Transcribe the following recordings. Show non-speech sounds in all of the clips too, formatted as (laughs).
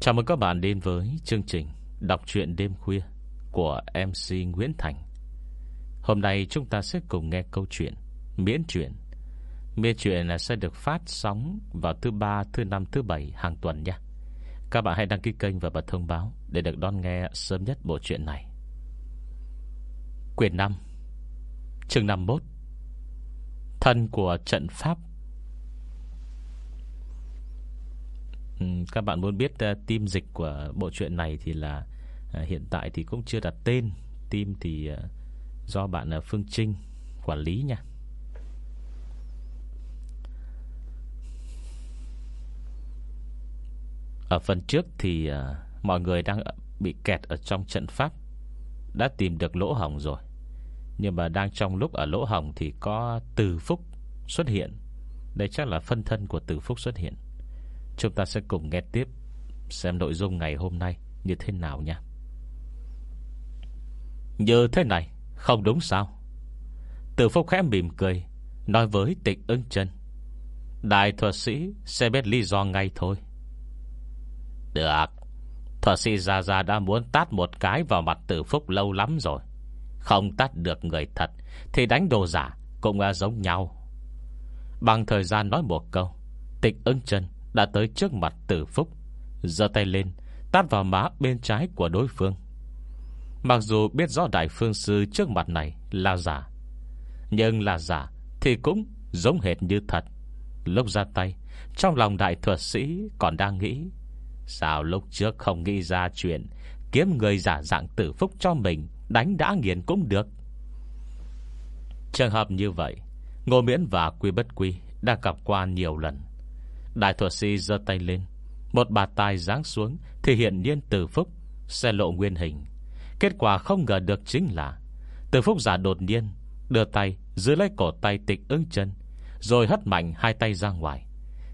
Chào mừng các bạn đến với chương trình Đọc truyện đêm khuya Của MC Nguyễn Thành. Hôm nay chúng ta sẽ cùng nghe câu chuyện Miễn truyện. Miễn truyện sẽ được phát sóng Vào thứ ba, thứ năm, thứ bảy hàng tuần nha. Các bạn hãy đăng ký kênh và bật thông báo Để được đón nghe sớm nhất bộ truyện này. Quyền 5 Chương 51 Thân của trận Pháp Ừ, các bạn muốn biết uh, team dịch của bộ truyện này Thì là uh, hiện tại thì cũng chưa đặt tên. Team thì uh, do bạn uh, Phương Trinh quản lý nha. Ở phần trước thì uh, mọi người đang bị kẹt ở trong trận pháp Đã tìm được lỗ hồng rồi. Nhưng mà đang trong lúc ở lỗ hồng thì có từ phúc xuất hiện. Đây chắc là phân thân của từ phúc xuất hiện. Chúng ta sẽ cùng nghe tiếp, Xem nội dung ngày hôm nay như thế nào nha. Như thế này, Không đúng sao? Từ phúc khẽ mỉm cười, Nói với tịch ưng chân Đại thuật sĩ sẽ biết lý do ngay thôi. Được, Thuật sĩ Gia Gia đã muốn tát một cái vào mặt tử phúc lâu lắm rồi. Không tát được người thật, Thì đánh đồ giả Cũng giống nhau. Bằng thời gian nói một câu Tịch ưng chân đã tới trước mặt tử phúc, giơ tay lên, Tát vào má bên trái của đối phương. Mặc dù biết rõ đại phương sư trước mặt này là giả, Nhưng là giả Thì cũng giống hệt như thật. Lúc ra tay, Trong lòng đại thuật sĩ còn đang nghĩ, Sao lúc trước không nghĩ ra chuyện Kiếm người giả dạng tử phúc cho mình Đánh đã nghiền cũng được? Trường hợp như vậy, Ngô Miễn và Quy Bất Quy Đã gặp qua nhiều lần. Đại thuật sĩ giơ tay lên. Một bà tài giáng xuống Thì hiện nhiên từ phúc Xe lộ nguyên hình. Kết quả không ngờ được chính là Từ phúc giả đột nhiên Đưa tay giữ lấy cổ tay tịch ứng chân, Rồi hất mạnh hai tay ra ngoài.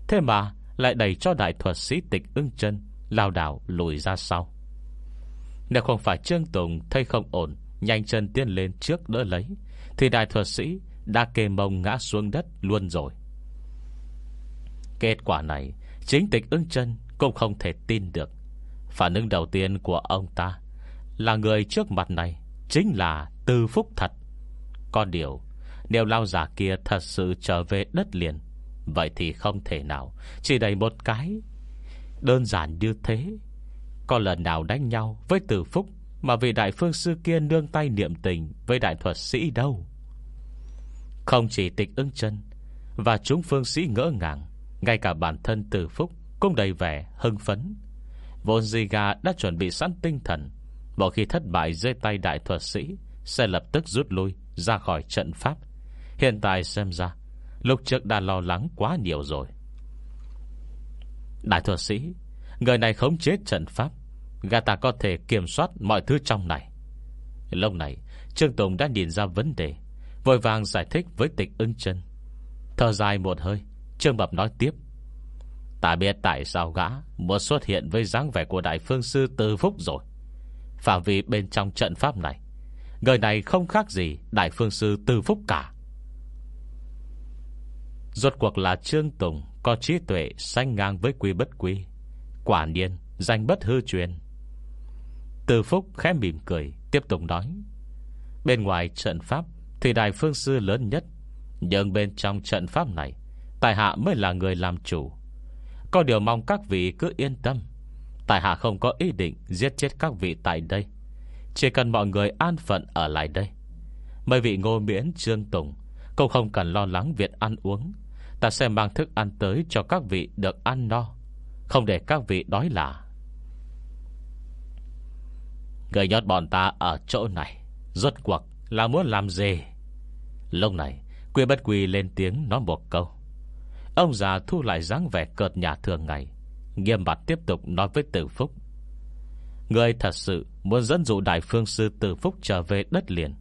Thế mà lại đẩy cho đại thuật sĩ tịch ứng chân, Lao đảo lùi ra sau. Nếu không phải Trương Tùng Thấy không ổn, Nhanh chân tiến lên trước đỡ lấy, Thì đại thuật sĩ đã kê mông ngã xuống đất luôn rồi. Kết quả này, Chính tịch ưng chân cũng không thể tin được. Phản ứng đầu tiên của ông ta Là người trước mặt này Chính là Tư Phúc thật. Còn điều, Nếu lao giả kia thật sự trở về đất liền, Vậy thì không thể nào, Chỉ đầy một cái. Đơn giản như thế, Có lần nào đánh nhau với Từ Phúc Mà vì đại phương sư kia nương tay niệm tình Với đại thuật sĩ đâu? Không chỉ tịch ưng chân Và chúng phương sĩ ngỡ ngàng ngay cả bản thân Từ Phúc Cũng đầy vẻ hưng phấn. Vốn Ziga đã chuẩn bị sẵn tinh thần. Một khi thất bại dưới tay đại thuật sĩ, Sẽ lập tức rút lui Ra khỏi trận pháp. Hiện tại xem ra, Lúc trước đã lo lắng quá nhiều rồi. Đại thuật sĩ, Người này khống chế trận pháp. Gà ta có thể kiểm soát mọi thứ trong này. Lúc này, Trương Tùng đã nhìn ra vấn đề, Vội vàng giải thích với tịch ưng chân. Thở dài một hơi Trương Bập nói tiếp. Ta biết tại sao gã Muốn xuất hiện với dáng vẻ của Đại Phương Sư Từ Phúc rồi. Phạm vi bên trong trận pháp này, Người này không khác gì Đại Phương Sư Từ Phúc cả. Rốt cuộc là Trương Tùng Có trí tuệ sanh ngang với quy bất quy. Quả nhiên, Danh bất hư truyền. Từ Phúc khẽ mỉm cười, Tiếp tục nói. Bên ngoài trận pháp Thì Đại Phương Sư lớn nhất, Nhưng bên trong trận pháp này Tài hạ mới là người làm chủ. Có điều mong các vị cứ yên tâm. Tài hạ không có ý định Giết chết các vị tại đây. Chỉ cần mọi người an phận ở lại đây. Mấy vị ngô miễn, trương tùng, Cũng không cần lo lắng việc ăn uống. Ta sẽ mang thức ăn tới Cho các vị được ăn no. Không để các vị đói là Người nhót bọn ta ở chỗ này. Rốt cuộc là muốn làm gì? Lúc này, Quy bất quy lên tiếng nói một câu. Ông già thu lại dáng vẻ cợt nhà thường ngày, Nghiêm mặt tiếp tục nói với Tử Phúc. Người thật sự Muốn dẫn dụ Đại Phương Sư Tử Phúc trở về đất liền,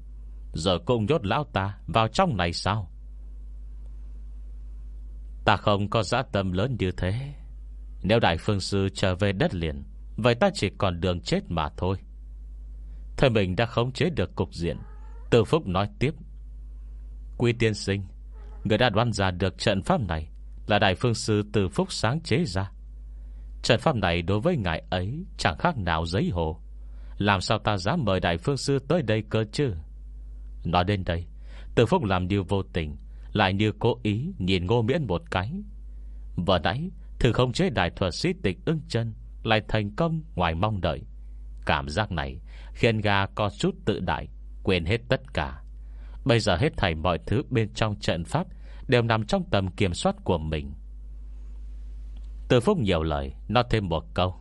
Giờ cũng nhốt lão ta Vào trong này sao? Ta không có giã tâm lớn như thế. Nếu Đại Phương Sư trở về đất liền, Vậy ta chỉ còn đường chết mà thôi. Thời mình đã khống chế được cục diện, Tử Phúc nói tiếp. Quy tiên sinh, Người đã đoán ra được trận pháp này là Đại Phương Sư từ Phúc sáng chế ra. Trận pháp này đối với ngài ấy Chẳng khác nào giấy hồ. Làm sao ta dám mời đại phương sư tới đây cơ chứ? Nói đến đây, Từ phúc làm điều vô tình, Lại như cố ý nhìn ngô miễn một cái. Vừa nãy, Thử không chế đại thuật sĩ tịch ưng chân Lại thành công ngoài mong đợi. Cảm giác này Khiến gà có chút tự đại, Quên hết tất cả. Bây giờ hết thảy mọi thứ bên trong trận pháp Đều nằm trong tầm kiểm soát của mình. Từ phúc nhiều lời, Nói thêm một câu.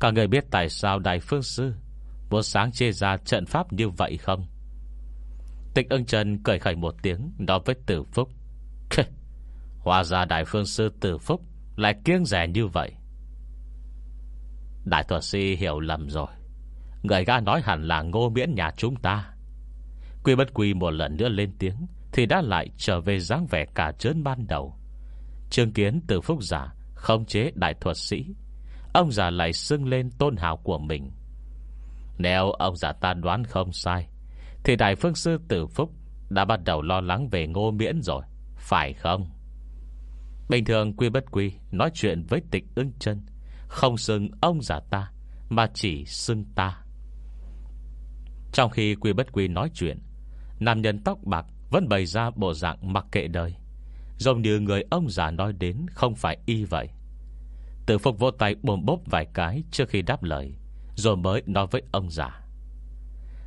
Cả người biết tại sao Đại Phương Sư Muốn sáng chê ra trận pháp như vậy không? Tịch ưng trần cười khẩy một tiếng, Nói với tử phúc. Hóa ra Đại Phương Sư tử phúc Lại kiêng rẻ như vậy. Đại thuật sĩ hiểu lầm rồi. Người ga nói hẳn là ngô miễn nhà chúng ta. Quy bất quy một lần nữa lên tiếng thì đã lại trở về dáng vẻ cả trớn ban đầu. Trương kiến từ phúc giả Không chế đại thuật sĩ. Ông già lại xưng lên tôn hào của mình. Nếu ông già ta đoán không sai, Thì đại phương sư tử phúc Đã bắt đầu lo lắng về ngô miễn rồi, Phải không? Bình thường quy bất quy, Nói chuyện với tịch ưng chân, Không xưng ông già ta, Mà chỉ xưng ta. Trong khi quy bất quy nói chuyện, Nam nhân tóc bạc vẫn bày ra bộ dạng mặc kệ đời. Giống như người ông già nói đến, Không phải y vậy. Tử phục vỗ tay bồm bốp vài cái Trước khi đáp lời, Rồi mới nói với ông già.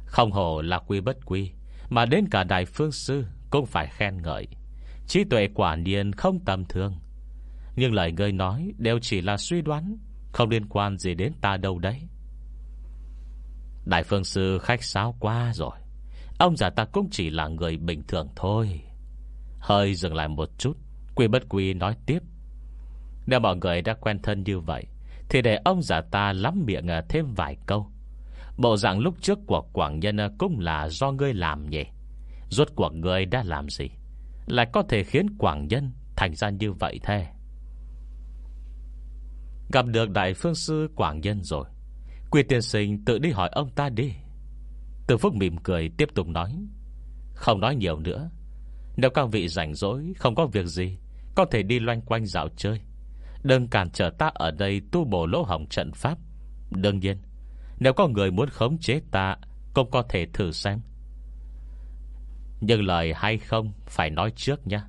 Không hồ là quy bất quy, Mà đến cả đại phương sư Cũng phải khen ngợi. Trí tuệ quả nhiên không tầm thường. Nhưng lời người nói Đều chỉ là suy đoán, Không liên quan gì đến ta đâu đấy. Đại phương sư khách sáo qua rồi. Ông già ta cũng chỉ là người bình thường thôi. Hơi dừng lại một chút, Quy bất quy nói tiếp. Nếu mọi người đã quen thân như vậy, Thì để ông già ta lắm miệng à, thêm vài câu. Bộ dạng lúc trước của Quảng Nhân à, Cũng là do ngươi làm nhỉ? Rốt cuộc ngươi đã làm gì? Lại có thể khiến Quảng Nhân Thành ra như vậy thế? Gặp được Đại Phương Sư Quảng Nhân rồi, Quy tiên sinh tự đi hỏi ông ta đi từ Phúc mỉm cười, tiếp tục nói. Không nói nhiều nữa. Nếu các vị rảnh rỗi, Không có việc gì, Có thể đi loanh quanh dạo chơi. Đừng cản trở ta ở đây tu bổ lỗ hỏng trận pháp. Đương nhiên, Nếu có người muốn khống chế ta, Cũng có thể thử xem. Nhưng lời hay không Phải nói trước nha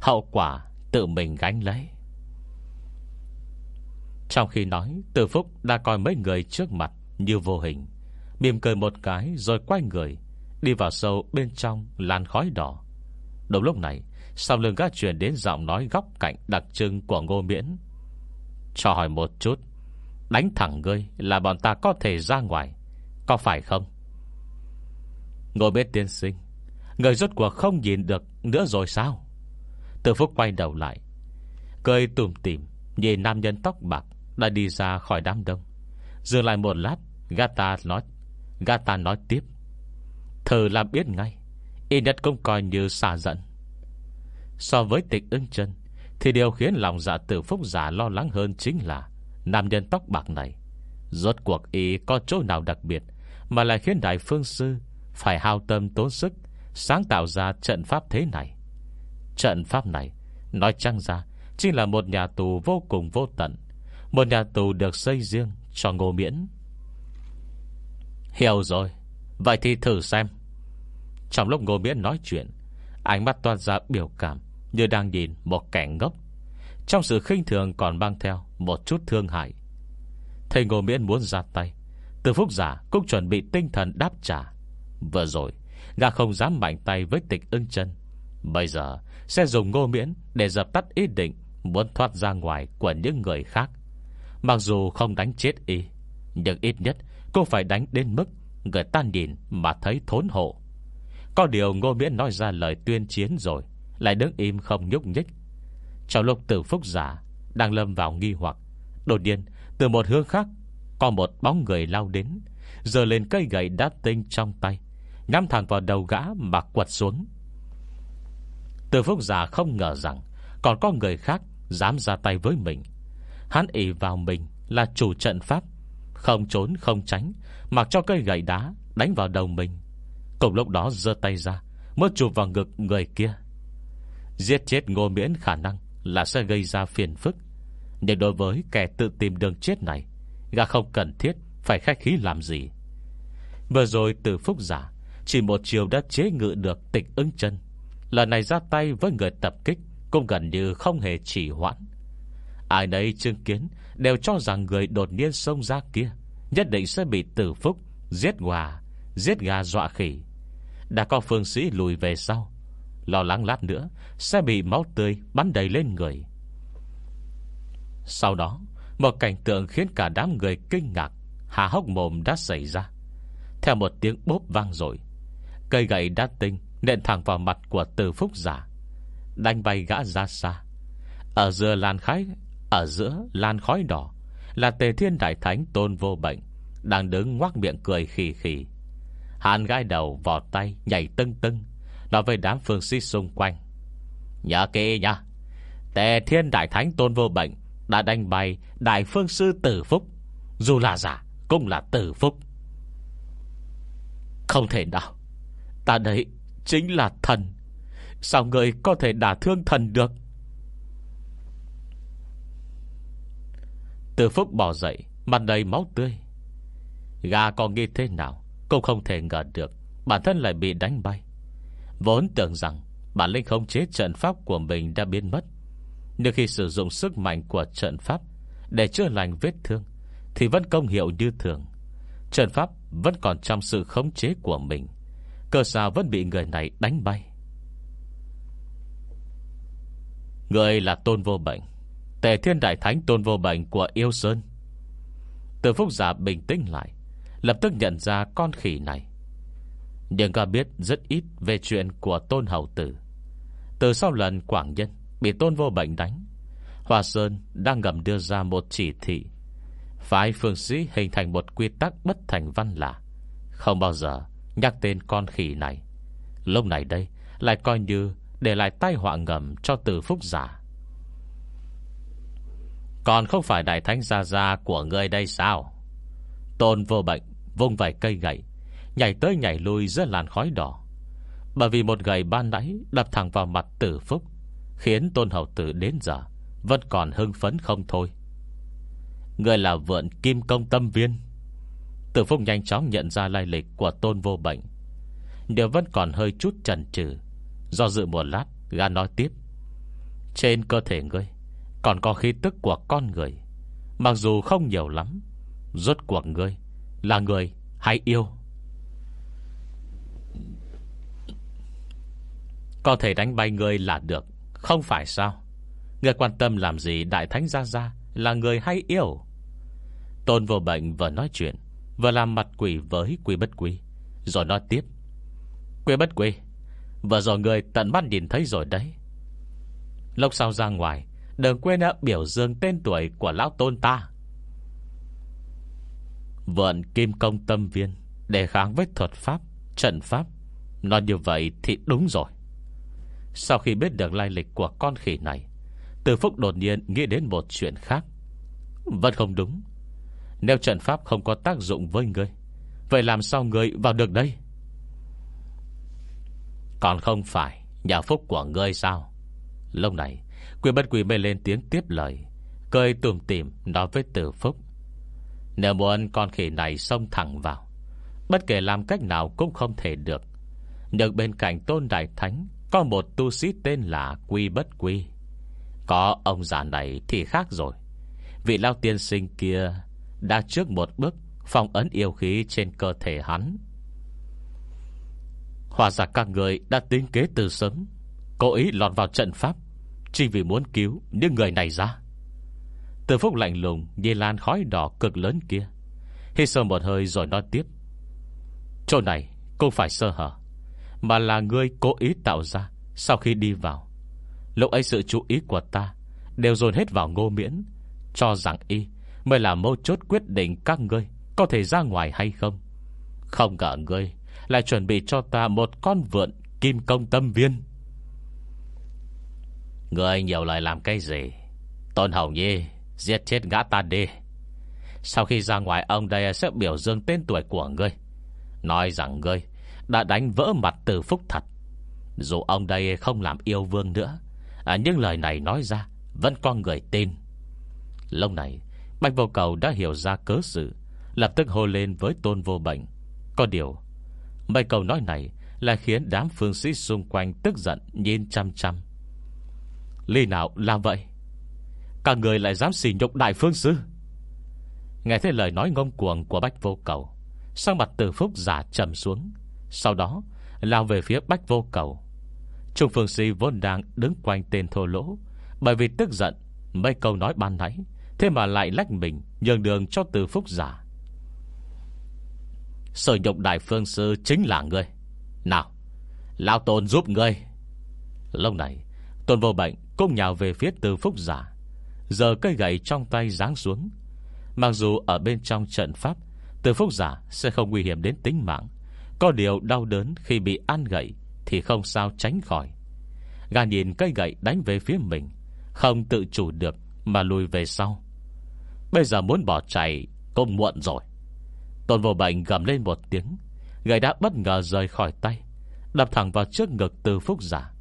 Hậu quả tự mình gánh lấy. Trong khi nói, Từ Phúc đã coi mấy người trước mặt Như vô hình. Mỉm cười một cái rồi quay người, Đi vào sâu bên trong làn khói đỏ. Đúng lúc này, Sau lưng gác truyền đến giọng nói góc cạnh Đặc trưng của ngô miễn. Cho hỏi một chút, Đánh thẳng ngươi là bọn ta có thể ra ngoài, Có phải không? Ngô miễn tiên sinh, Người rốt cuộc không nhìn được nữa rồi sao? Từ phúc quay đầu lại, Cười tùm tìm Nhìn nam nhân tóc bạc Đã đi ra khỏi đám đông. Dừng lại một lát Gata nói Gata nói tiếp. Thử làm biết ngay Y nhất cũng coi như xa giận So với tịch ưng chân, Thì điều khiến lòng dạ tử phúc giả lo lắng hơn chính là Nam nhân tóc bạc này. Rốt cuộc y có chỗ nào đặc biệt Mà lại khiến đại phương sư Phải hao tâm tốn sức Sáng tạo ra trận pháp thế này? Trận pháp này, Nói chăng ra, Chính là một nhà tù vô cùng vô tận, Một nhà tù được xây riêng cho ngô miễn. Hiểu rồi, Vậy thì thử xem. Trong lúc Ngô Miễn nói chuyện, Ánh mắt toan ra biểu cảm Như đang nhìn một kẻ ngốc. Trong sự khinh thường còn mang theo Một chút thương hại. Thầy Ngô Miễn muốn ra tay, Từ phúc giả cũng chuẩn bị tinh thần đáp trả. Vừa rồi gà không dám mạnh tay với tịch ưng chân. Bây giờ, sẽ dùng ngô miễn Để dập tắt ý định Muốn thoát ra ngoài của những người khác. Mặc dù không đánh chết y, Nhưng ít nhất Cô phải đánh đến mức Người ta nhìn mà thấy thốn hộ Có điều Ngô Miễn nói ra lời tuyên chiến rồi, Lại đứng im không nhúc nhích. Trong lúc tử phúc giả Đang lâm vào nghi hoặc, Đột nhiên, từ một hướng khác, Có một bóng người lao đến Giờ lên cây gậy đá tinh trong tay Nhắm thẳng vào đầu gã mà quật xuống. Từ phúc giả không ngờ rằng Còn có người khác Dám ra tay với mình. Hắn ỉ vào mình là chủ trận pháp không trốn, không tránh, Mặc cho cây gậy đá đánh vào đầu mình. Cùng lúc đó giơ tay ra Mới chụp vào ngực người kia. Giết chết ngô miễn khả năng Là sẽ gây ra phiền phức. Nhưng đối với kẻ tự tìm đường chết này, Gã không cần thiết Phải khách khí làm gì. Vừa rồi từ phúc giả, Chỉ một chiều đã chế ngự được tịch ứng chân. Lần này ra tay với người tập kích Cũng gần như không hề chỉ hoãn. Ai nấy chứng kiến Đều cho rằng người đột nhiên xông ra kia Nhất định sẽ bị tử phúc, Giết hòa Giết gà dọa khỉ. Đã có phương sĩ lùi về sau, Lo lắng lát nữa Sẽ bị máu tươi bắn đầy lên người. Sau đó, Một cảnh tượng khiến cả đám người kinh ngạc, Hà hốc mồm đã xảy ra. Theo một tiếng bốp vang rồi Cây gậy đá tinh Nện thẳng vào mặt của từ phúc giả, Đánh bay gã ra xa. Ở giữa làn khái ở giữa lan khói đỏ, Là tề thiên đại thánh tôn vô bệnh, Đang đứng ngoác miệng cười khì khì. Hàn gai đầu, vò tay, Nhảy tưng tưng, Nói với đám phương sĩ xung quanh. Nhớ kỹ nha Tề thiên đại thánh tôn vô bệnh Đã đánh bay đại phương sư tử phúc. Dù là giả, cũng là tử phúc. Không thể nào, Ta đấy chính là thần. Sao người có thể đả thương thần được? Từ phúc bỏ dậy, Mặt đầy máu tươi. Gà còn nghĩ thế nào Cũng không thể ngờ được, Bản thân lại bị đánh bay. Vốn tưởng rằng Bản linh không chế trận pháp của mình đã biến mất, Nhưng khi sử dụng sức mạnh của trận pháp Để chữa lành vết thương Thì vẫn công hiệu như thường. Trận pháp vẫn còn trong sự khống chế của mình, Cơ sao vẫn bị người này đánh bay. Người là tôn vô bệnh. Tề thiên đại thánh tôn vô bệnh của yêu sơn. Từ phúc giả bình tĩnh lại, Lập tức nhận ra con khỉ này. Nhưng ta biết rất ít Về chuyện của tôn hầu tử. Từ sau lần Quảng Nhân Bị tôn vô bệnh đánh Hòa Sơn đang ngầm đưa ra một chỉ thị, Phái phương sĩ hình thành một quy tắc bất thành văn là Không bao giờ nhắc tên con khỉ này. Lúc này đây, Lại coi như để lại tai họa ngầm cho từ phúc giả. Còn không phải đại thánh gia gia của người đây sao? Tôn vô bệnh, Vung vài cây gậy, Nhảy tới nhảy lui giữa làn khói đỏ. Bởi vì một gậy ban nãy Đập thẳng vào mặt tử phúc, Khiến tôn hậu tử đến giờ Vẫn còn hưng phấn không thôi. Người là vượn kim công tâm viên. Tử phúc nhanh chóng nhận ra lai lịch Của tôn vô bệnh. Điều vẫn còn hơi chút chần chừ, Do dự một lát, gã nói tiếp. Trên cơ thể ngươi còn có khí tức của con người. Mặc dù không nhiều lắm, Rốt cuộc ngươi Là người hay yêu? Có thể đánh bay ngươi là được, Không phải sao? Ngươi quan tâm làm gì Đại Thánh Gia Gia Là người hay yêu? Tôn vô bệnh vừa nói chuyện, Vừa làm mặt quỷ với quỷ bất quỷ Rồi nói tiếp. Quỷ bất quỷ Vừa rồi người tận mắt nhìn thấy rồi đấy. Lúc sau ra ngoài Đừng quên biểu dương tên tuổi của lão tôn ta. Vượn kim công tâm viên Để kháng với thuật pháp, Trận pháp, Nói như vậy thì đúng rồi. Sau khi biết được lai lịch của con khỉ này, Từ phúc đột nhiên nghĩ đến một chuyện khác. Vẫn không đúng. Nếu trận pháp không có tác dụng với ngươi, Vậy làm sao ngươi vào được đây? Còn không phải Nhà phúc của ngươi sao? Lúc này Quyền bất quỷ mê lên tiếng tiếp lời, Cười tùm tìm nói với tử phúc. Nếu muốn con khỉ này xông thẳng vào, Bất kể làm cách nào cũng không thể được. Nhưng bên cạnh tôn đại thánh, Có một tu sĩ tên là Quy Bất Quy. Có ông già này thì khác rồi. Vị lao tiên sinh kia Đã trước một bước Phong ấn yêu khí trên cơ thể hắn. Hòa giả các người đã tính kế từ sớm, Cố ý lọt vào trận pháp. Chỉ vì muốn cứu những người này ra. Từ phúc lạnh lùng Như lan khói đỏ cực lớn kia. Hít sâu một hơi rồi nói tiếp. Chỗ này không phải sơ hở, Mà là ngươi cố ý tạo ra Sau khi đi vào. Lúc ấy sự chú ý của ta Đều dồn hết vào ngô miễn, Cho rằng y mới là mâu chốt quyết định các ngươi Có thể ra ngoài hay không. Không ngờ ngươi Lại chuẩn bị cho ta một con vượn Kim công tâm viên. Người nhiều lời làm cái gì? Tôn Hồng Nhi Giết chết gã ta đi. Sau khi ra ngoài ông đây sẽ biểu dương tên tuổi của ngươi. Nói rằng ngươi Đã đánh vỡ mặt từ phúc thật. Dù ông đây không làm yêu vương nữa à, Nhưng lời này nói ra Vẫn có người tin. Lâu này Bạch vô cầu đã hiểu ra cớ sự Lập tức hô lên với tôn vô bệnh. Có điều Mấy câu nói này Là khiến đám phương sĩ xung quanh tức giận Nhìn chăm chăm. Ly nào làm vậy? Cả người lại dám xỉ nhục đại phương sư? Nghe thấy lời nói ngông cuồng của Bách vô cầu Sang mặt từ phúc giả trầm xuống. Sau đó, lao về phía Bách vô cầu. Trung phương sĩ vốn đang đứng quanh tên thô lỗ, Bởi vì tức giận, Mấy câu nói ban nãy, Thế mà lại lách mình Nhường đường cho từ phúc giả Sở nhục đại phương sư chính là ngươi. Nào Lao tôn giúp ngươi. Lúc này, Tôn vô bệnh cũng nhào về phía từ phúc giả. Giờ cây gậy trong tay giáng xuống. Mặc dù ở bên trong trận pháp Từ phúc giả sẽ không nguy hiểm đến tính mạng. Có điều đau đớn khi bị ăn gậy Thì không sao tránh khỏi. Gà nhìn cây gậy đánh về phía mình, Không tự chủ được Mà lùi về sau. Bây giờ muốn bỏ chạy Cũng muộn rồi. Tôn vô bệnh gầm lên một tiếng, Gậy đã bất ngờ rời khỏi tay, Đập thẳng vào trước ngực từ phúc giả.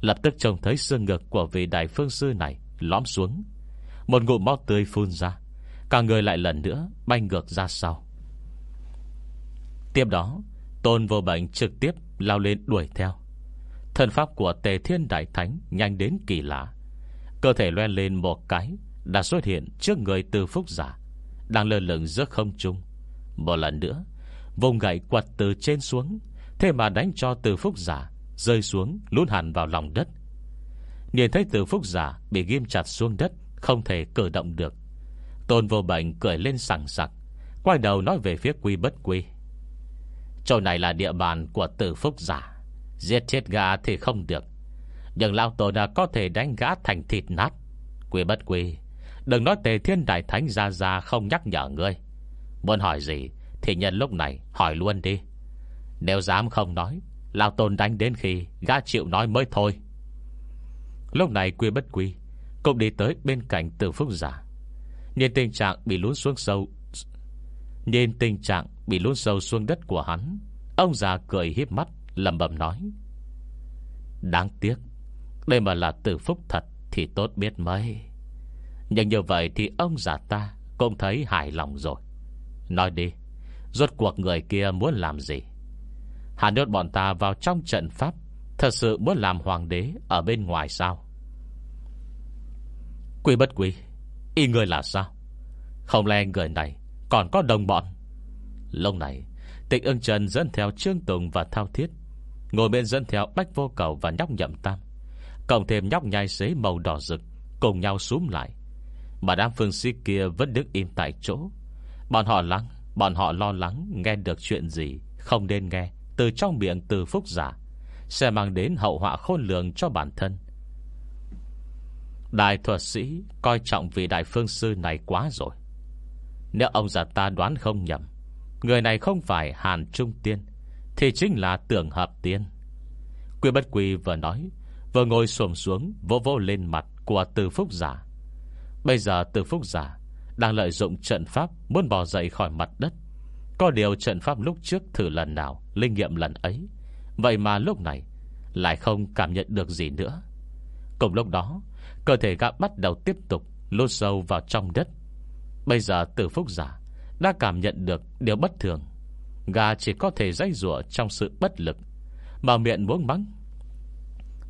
Lập tức trông thấy xương ngực của vị đại phương sư này Lõm xuống. Một ngụm máu tươi phun ra, Cả người lại lần nữa bay ngược ra sau. Tiếp đó, Tôn vô bệnh trực tiếp lao lên đuổi theo. Thần pháp của tề thiên đại thánh Nhanh đến kỳ lạ. Cơ thể loe lên một cái, Đã xuất hiện trước người từ phúc giả, Đang lơ lửng giữa không trung. Một lần nữa, Vùng gậy quật từ trên xuống, Thế mà đánh cho từ phúc giả Rơi xuống, lún hẳn vào lòng đất. Nhìn thấy từ phúc giả Bị ghim chặt xuống đất, Không thể cử động được. Tôn vô bệnh cười lên sẵn sặc, Quay đầu nói về phía quy bất quy. Chỗ này là địa bàn của tử phúc giả, Giết chết gã thì không được. Nhưng Lao Tổ đã có thể đánh gã thành thịt nát. Quy bất quy, Đừng nói tề thiên đại thánh ra ra không nhắc nhở ngươi. Muốn hỏi gì Thì nhân lúc này hỏi luôn đi. Nếu dám không nói Lao Tôn đánh đến khi gã chịu nói mới thôi. Lúc này quy bất quy Cũng đi tới bên cạnh tử phúc giả Nhìn tình trạng bị lún xuống sâu, Nhìn tình trạng bị lún sâu xuống đất của hắn, Ông già cười hiếp mắt lầm bầm nói, Đáng tiếc, Đây mà là tử phúc thật Thì tốt biết mấy. Nhưng như vậy thì ông già ta Cũng thấy hài lòng rồi. Nói đi, Rốt cuộc người kia muốn làm gì? Hà nhốt bọn ta vào trong trận pháp. Thật sự muốn làm hoàng đế Ở bên ngoài sao? Quy bất quy Y người là sao? Không lẽ người này còn có đồng bọn? Lúc này, Tịch ưng trần dẫn theo Trương Tùng và Thao Thiết, Ngồi bên dẫn theo Bách Vô Cầu và nhóc nhậm tam, Cộng thêm nhóc nhai xế màu đỏ rực Cùng nhau xúm lại. Mà đám phương sĩ kia vẫn đứng im tại chỗ. Bọn họ lắng, Bọn họ lo lắng nghe được chuyện gì Không nên nghe. Từ trong miệng từ phúc giả, Sẽ mang đến hậu họa khôn lường cho bản thân. Đại thuật sĩ Coi trọng vị đại phương sư này quá rồi. Nếu ông già ta đoán không nhầm, Người này không phải Hàn Trung Tiên, Thì chính là tưởng hợp tiên. Quy bất quy vừa nói, Vừa ngồi xồm xuống, vỗ vỗ lên mặt của từ phúc giả. Bây giờ từ phúc giả Đang lợi dụng trận pháp Muốn bỏ dậy khỏi mặt đất có điều trận pháp lúc trước thử lần nào, Linh nghiệm lần ấy. Vậy mà lúc này, Lại không cảm nhận được gì nữa. Cùng lúc đó, Cơ thể gã bắt đầu tiếp tục Lốt sâu vào trong đất. Bây giờ từ phúc giả Đã cảm nhận được điều bất thường. Gà chỉ có thể dây rủa trong sự bất lực, Mà miệng muốn mắng.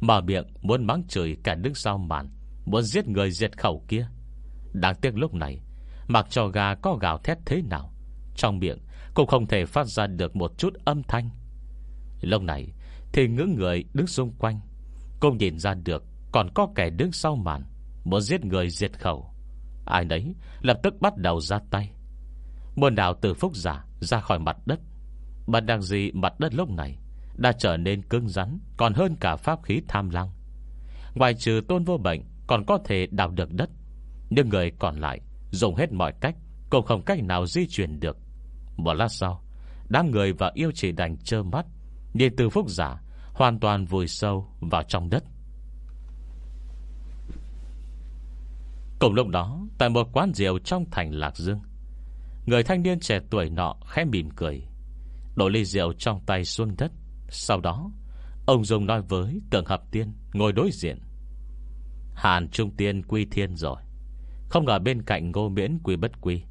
Mà miệng muốn mắng chửi cả đứng sau màn, Muốn giết người diệt khẩu kia. Đáng tiếc lúc này, Mặc cho gà có gào thét thế nào, Trong miệng cũng không thể phát ra được một chút âm thanh. Lúc này, Thì ngưỡng người đứng xung quanh, Cũng nhìn ra được Còn có kẻ đứng sau màn, Muốn giết người diệt khẩu. Ai nấy lập tức bắt đầu ra tay. Muôn đảo từ phúc giả ra khỏi mặt đất. Bạn đang gì mặt đất lúc này Đã trở nên cứng rắn, Còn hơn cả pháp khí tham lăng Ngoài trừ tôn vô bệnh Còn có thể đào được đất, Nhưng người còn lại Dùng hết mọi cách, Cũng không cách nào di chuyển được. Một lát sau, Đám người và yêu chỉ đành trơ mắt. Nhìn từ phúc giả Hoàn toàn vùi sâu vào trong đất. Cùng lúc đó, Tại một quán rượu trong thành Lạc Dương, Người thanh niên trẻ tuổi nọ khẽ mỉm cười, Đổ ly rượu trong tay xuống đất. Sau đó, Ông Dung nói với tượng hợp tiên Ngồi đối diện. Hàn Trung Tiên quy thiên rồi, Không ngờ bên cạnh ngô miễn quy bất quy,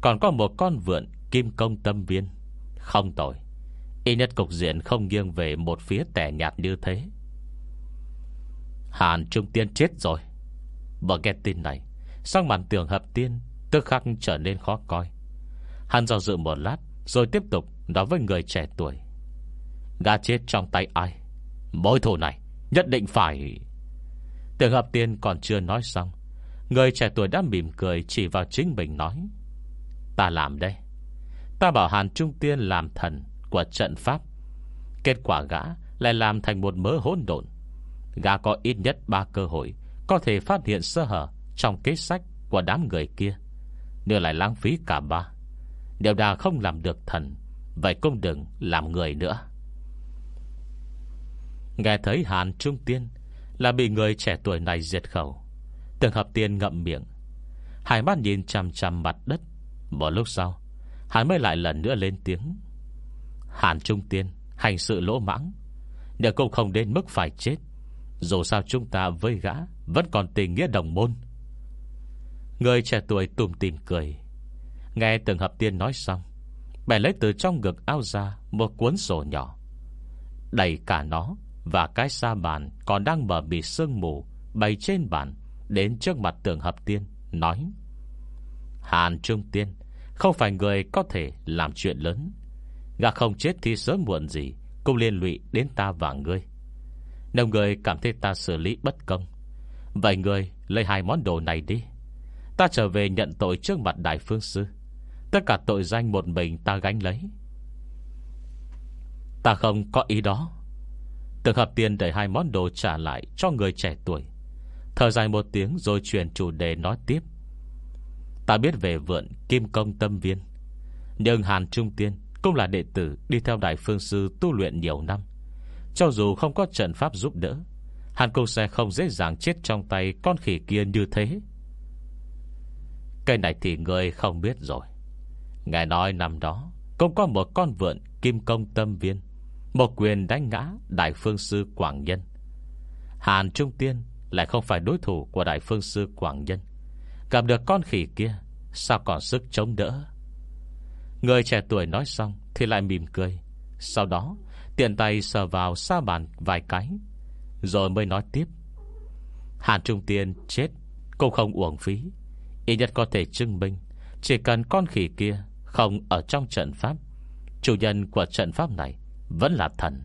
Còn có một con vượn kim công tâm viên. Không tội. Y nhất cục diện không nghiêng về một phía tẻ nhạt như thế. Hàn Trung Tiên chết rồi. Bởi nghe tin này, Sang màn tường hợp tiên, Tức khắc trở nên khó coi. Hàn do dự một lát, Rồi tiếp tục nói với người trẻ tuổi. Gà chết trong tay ai? Mối thù này, nhất định phải. Tường hợp tiên còn chưa nói xong, Người trẻ tuổi đã mỉm cười Chỉ vào chính mình nói. Ta làm đây. Ta bảo Hàn Trung Tiên làm thần Của trận pháp. Kết quả gã lại làm thành một mớ hỗn độn. Gã có ít nhất ba cơ hội Có thể phát hiện sơ hở Trong kế sách của đám người kia. Nếu lại lãng phí cả ba. Đều đã không làm được thần, Vậy cũng đừng làm người nữa. Nghe thấy Hàn Trung Tiên Là bị người trẻ tuổi này diệt khẩu Từng hợp tiên ngậm miệng, Hai mắt nhìn chằm chằm mặt đất. Một lúc sau Hắn mới lại lần nữa lên tiếng. Hàn Trung Tiên, Hành sự lỗ mãng. Nếu cũng không đến mức phải chết. Dù sao chúng ta với gã Vẫn còn tình nghĩa đồng môn. Người trẻ tuổi tùm tìm cười. Nghe từng hợp tiên nói xong, Bèn lấy từ trong ngực áo ra Một cuốn sổ nhỏ. Đầy cả nó Và cái sa bàn còn đang mở bị sương mù Bày trên bàn Đến trước mặt tường hợp tiên, Nói, Hàn Trung Tiên không phải người có thể làm chuyện lớn. Gà không chết thì sớm muộn gì, Cũng liên lụy đến ta và ngươi. Nếu ngươi cảm thấy ta xử lý bất công, Vậy người lấy hai món đồ này đi. Ta trở về nhận tội trước mặt Đại Phương Sư. Tất cả tội danh một mình ta gánh lấy. Ta không có ý đó. Tường hợp tiền để hai món đồ trả lại Cho người trẻ tuổi. Thở dài một tiếng rồi chuyển chủ đề nói tiếp. Ta biết về vượn Kim Công Tâm Viên. Nhưng Hàn Trung Tiên Cũng là đệ tử đi theo Đại Phương Sư tu luyện nhiều năm. Cho dù không có trận pháp giúp đỡ, Hàn Công sẽ không dễ dàng chết trong tay Con khỉ kia như thế. Cái này thì người không biết rồi. Ngài nói năm đó Cũng có một con vượn Kim Công Tâm Viên, Một quyền đánh ngã Đại Phương Sư Quảng Nhân. Hàn Trung Tiên Lại không phải đối thủ của Đại Phương Sư Quảng Nhân. Cầm được con khỉ kia, Sao còn sức chống đỡ? Người trẻ tuổi nói xong Thì lại mỉm cười. Sau đó, tiện tay sờ vào sa bàn vài cái, Rồi mới nói tiếp. Hàn Trung Tiên chết, Cũng không uổng phí. Ít nhất có thể chứng minh, Chỉ cần con khỉ kia Không ở trong trận pháp, Chủ nhân của trận pháp này Vẫn là thần.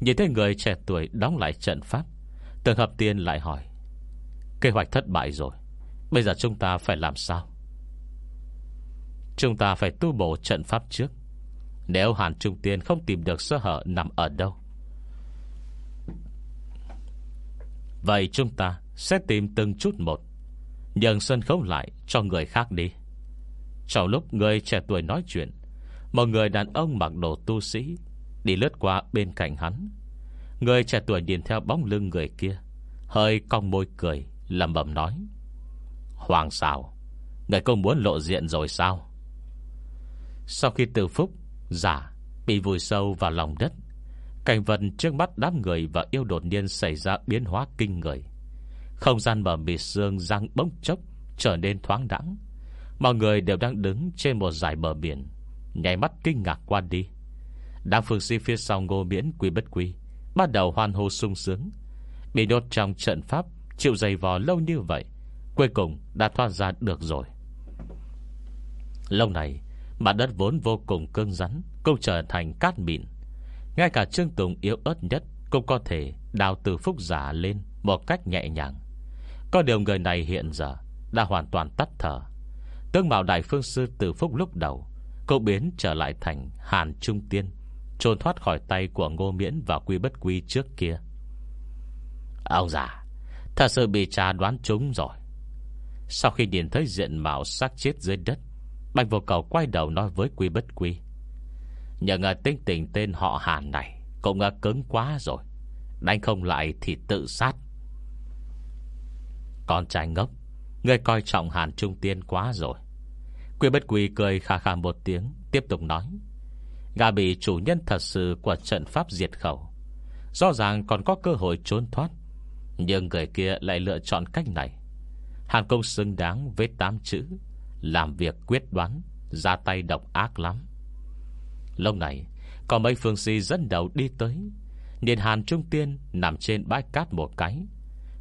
Nhìn thấy người trẻ tuổi đóng lại trận pháp, Tường hợp tiên lại hỏi Kế hoạch thất bại rồi. Bây giờ chúng ta phải làm sao? Chúng ta phải tu bổ trận pháp trước. Nếu Hàn Trung Tiên không tìm được sơ hở nằm ở đâu? Vậy chúng ta sẽ tìm từng chút một, Nhường sân khấu lại cho người khác đi. Trong lúc người trẻ tuổi nói chuyện, Một người đàn ông mặc đồ tu sĩ Đi lướt qua bên cạnh hắn. Người trẻ tuổi nhìn theo bóng lưng người kia, Hơi cong môi cười. Lầm bầm nói. Hoàng xào, Người công muốn lộ diện rồi sao? Sau khi từ phúc Giả bị vùi sâu vào lòng đất Cảnh vật trước mắt đám người Và yêu đột nhiên xảy ra biến hóa kinh người. Không gian mở mịt xương răng bỗng chốc Trở nên thoáng đẳng Mọi người đều đang đứng trên một dải bờ biển Nhảy mắt kinh ngạc qua đi. Đám phương sĩ phía sau ngô miễn quy bất quy Bắt đầu hoan hô sung sướng Bị đốt trong trận pháp Chịu dày vò lâu như vậy, Cuối cùng đã thoát ra được rồi. Lâu này, Mặt đất vốn vô cùng cương rắn, Cũng trở thành cát mịn. Ngay cả Trương Tùng yếu ớt nhất Cũng có thể đào từ phúc giả lên Một cách nhẹ nhàng. Có điều người này hiện giờ Đã hoàn toàn tắt thở. Tương bảo đại phương sư từ phúc lúc đầu Cậu biến trở lại thành Hàn Trung Tiên trôn thoát khỏi tay của Ngô Miễn Và Quy Bất Quy trước kia. Ông già Thật sự bị cha đoán trúng rồi. Sau khi nhìn thấy diện mạo xác chết dưới đất, Bạch vô cầu quay đầu nói với Quy Bất Quy ngờ tính tình tên họ Hàn này Cũng cứng quá rồi. Đánh không lại thì tự sát. Con trai ngốc Người coi trọng Hàn Trung Tiên quá rồi. Quy Bất Quy cười khà khà một tiếng, Tiếp tục nói, Gà bị chủ nhân thật sự của trận pháp diệt khẩu, Rõ ràng còn có cơ hội trốn thoát. Nhưng người kia lại lựa chọn cách này. Hàn công xứng đáng với tám chữ, Làm việc quyết đoán, Ra tay độc ác lắm. Lúc này, Có mấy phương si dẫn đầu đi tới. Nhìn Hàn Trung Tiên nằm trên bãi cát một cái.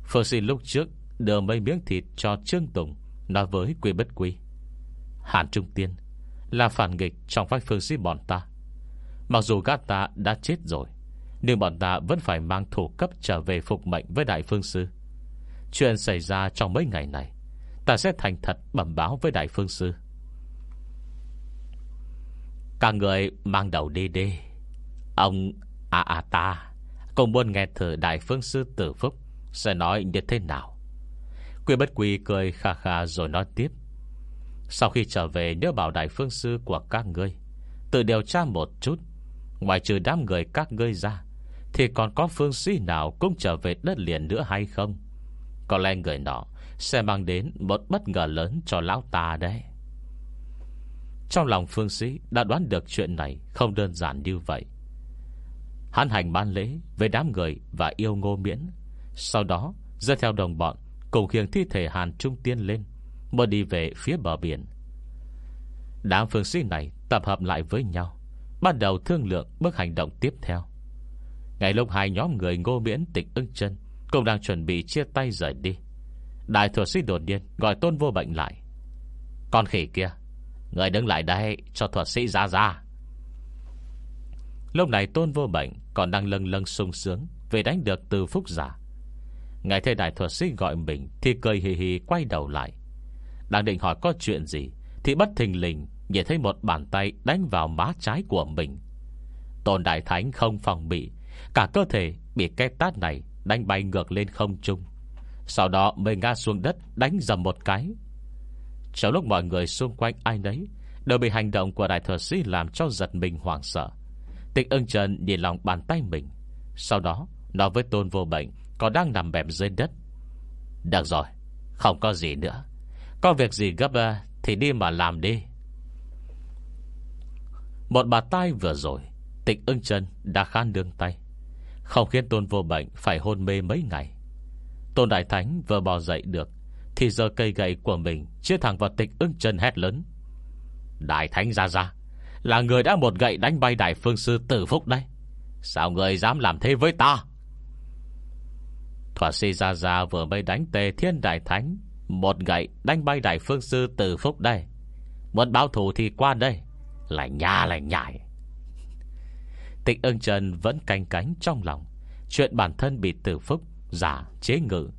Phương si lúc trước Đưa mấy miếng thịt cho Trương Tùng, Nói với Quy Bất Quy. Hàn Trung Tiên, Là phản nghịch trong vai phương si bọn ta. Mặc dù gã ta đã chết rồi nhưng bọn ta vẫn phải mang thủ cấp Trở về phục mệnh với Đại Phương Sư. Chuyện xảy ra trong mấy ngày này, Ta sẽ thành thật bẩm báo với Đại Phương Sư. Cả người mang đầu đi đi. Ông À à ta Cũng muốn nghe thử Đại Phương Sư Tử Phúc, Sẽ nói như thế nào? Quy bất quy cười kha kha rồi nói tiếp. Sau khi trở về Nếu bảo Đại Phương Sư của các ngươi, Tự điều tra một chút, Ngoài trừ đám người các ngươi ra thì còn có phương sĩ nào Cũng trở về đất liền nữa hay không? Có lẽ người nọ Sẽ mang đến một bất ngờ lớn cho lão ta đấy. Trong lòng phương sĩ Đã đoán được chuyện này Không đơn giản như vậy. Hắn hành ban lễ Với đám người và yêu ngô miễn. Sau đó, dẫn theo đồng bọn Cùng khiêng thi thể Hàn Trung Tiên lên Mới đi về phía bờ biển. Đám phương sĩ này tập hợp lại với nhau, Bắt đầu thương lượng bước hành động tiếp theo. Ngày lúc hai nhóm người ngô miễn tịch ưng chân, Cũng đang chuẩn bị chia tay rời đi. Đại thừa sĩ đột nhiên Gọi tôn vô bệnh lại. Con khỉ kia, Người đứng lại đây cho thuật sĩ ra ra. Lúc này tôn vô bệnh Còn đang lâng lâng sung sướng Về đánh được từ phúc giả. Ngày thấy đại thuật sĩ gọi mình Thì cười hì hì quay đầu lại. Đang định hỏi có chuyện gì Thì bất thình lình Nhìn thấy một bàn tay đánh vào má trái của mình. Tôn Đại Thánh không phòng bị Cả cơ thể bị cái tát này Đánh bay ngược lên không trung. Sau đó mới ngã xuống đất Đánh dầm một cái. Trong lúc mọi người xung quanh ai nấy, Đều bị hành động của đại thừa sĩ Làm cho giật mình hoảng sợ. Tịch ưng trần nhìn lòng bàn tay mình. Sau đó, nói với tôn vô bệnh, Còn đang nằm bẹp dưới đất. Được rồi, Không có gì nữa. Có việc gì gấp à, thì đi mà làm đi. Một bà tay vừa rồi Tịch ưng chân đã khan đương tay. Không khiến tôn vô bệnh phải hôn mê mấy ngày. Tôn Đại Thánh vừa bò dậy được, Thì giờ cây gậy của mình Chia thẳng vào tịch ưng chân hét lớn. Đại Thánh ra ra, Là người đã một gậy đánh bay Đại Phương Sư Tử Phúc đây Sao người dám làm thế với ta? Thỏa si ra ra vừa mới đánh tề thiên đại thánh, Một gậy đánh bay đại phương sư Tử Phúc đây. Muốn báo thù thì qua đây lại nhà lại nhảy Tịnh ưng trần vẫn canh cánh trong lòng. Chuyện bản thân bị tử phúc, Giả, chế ngự.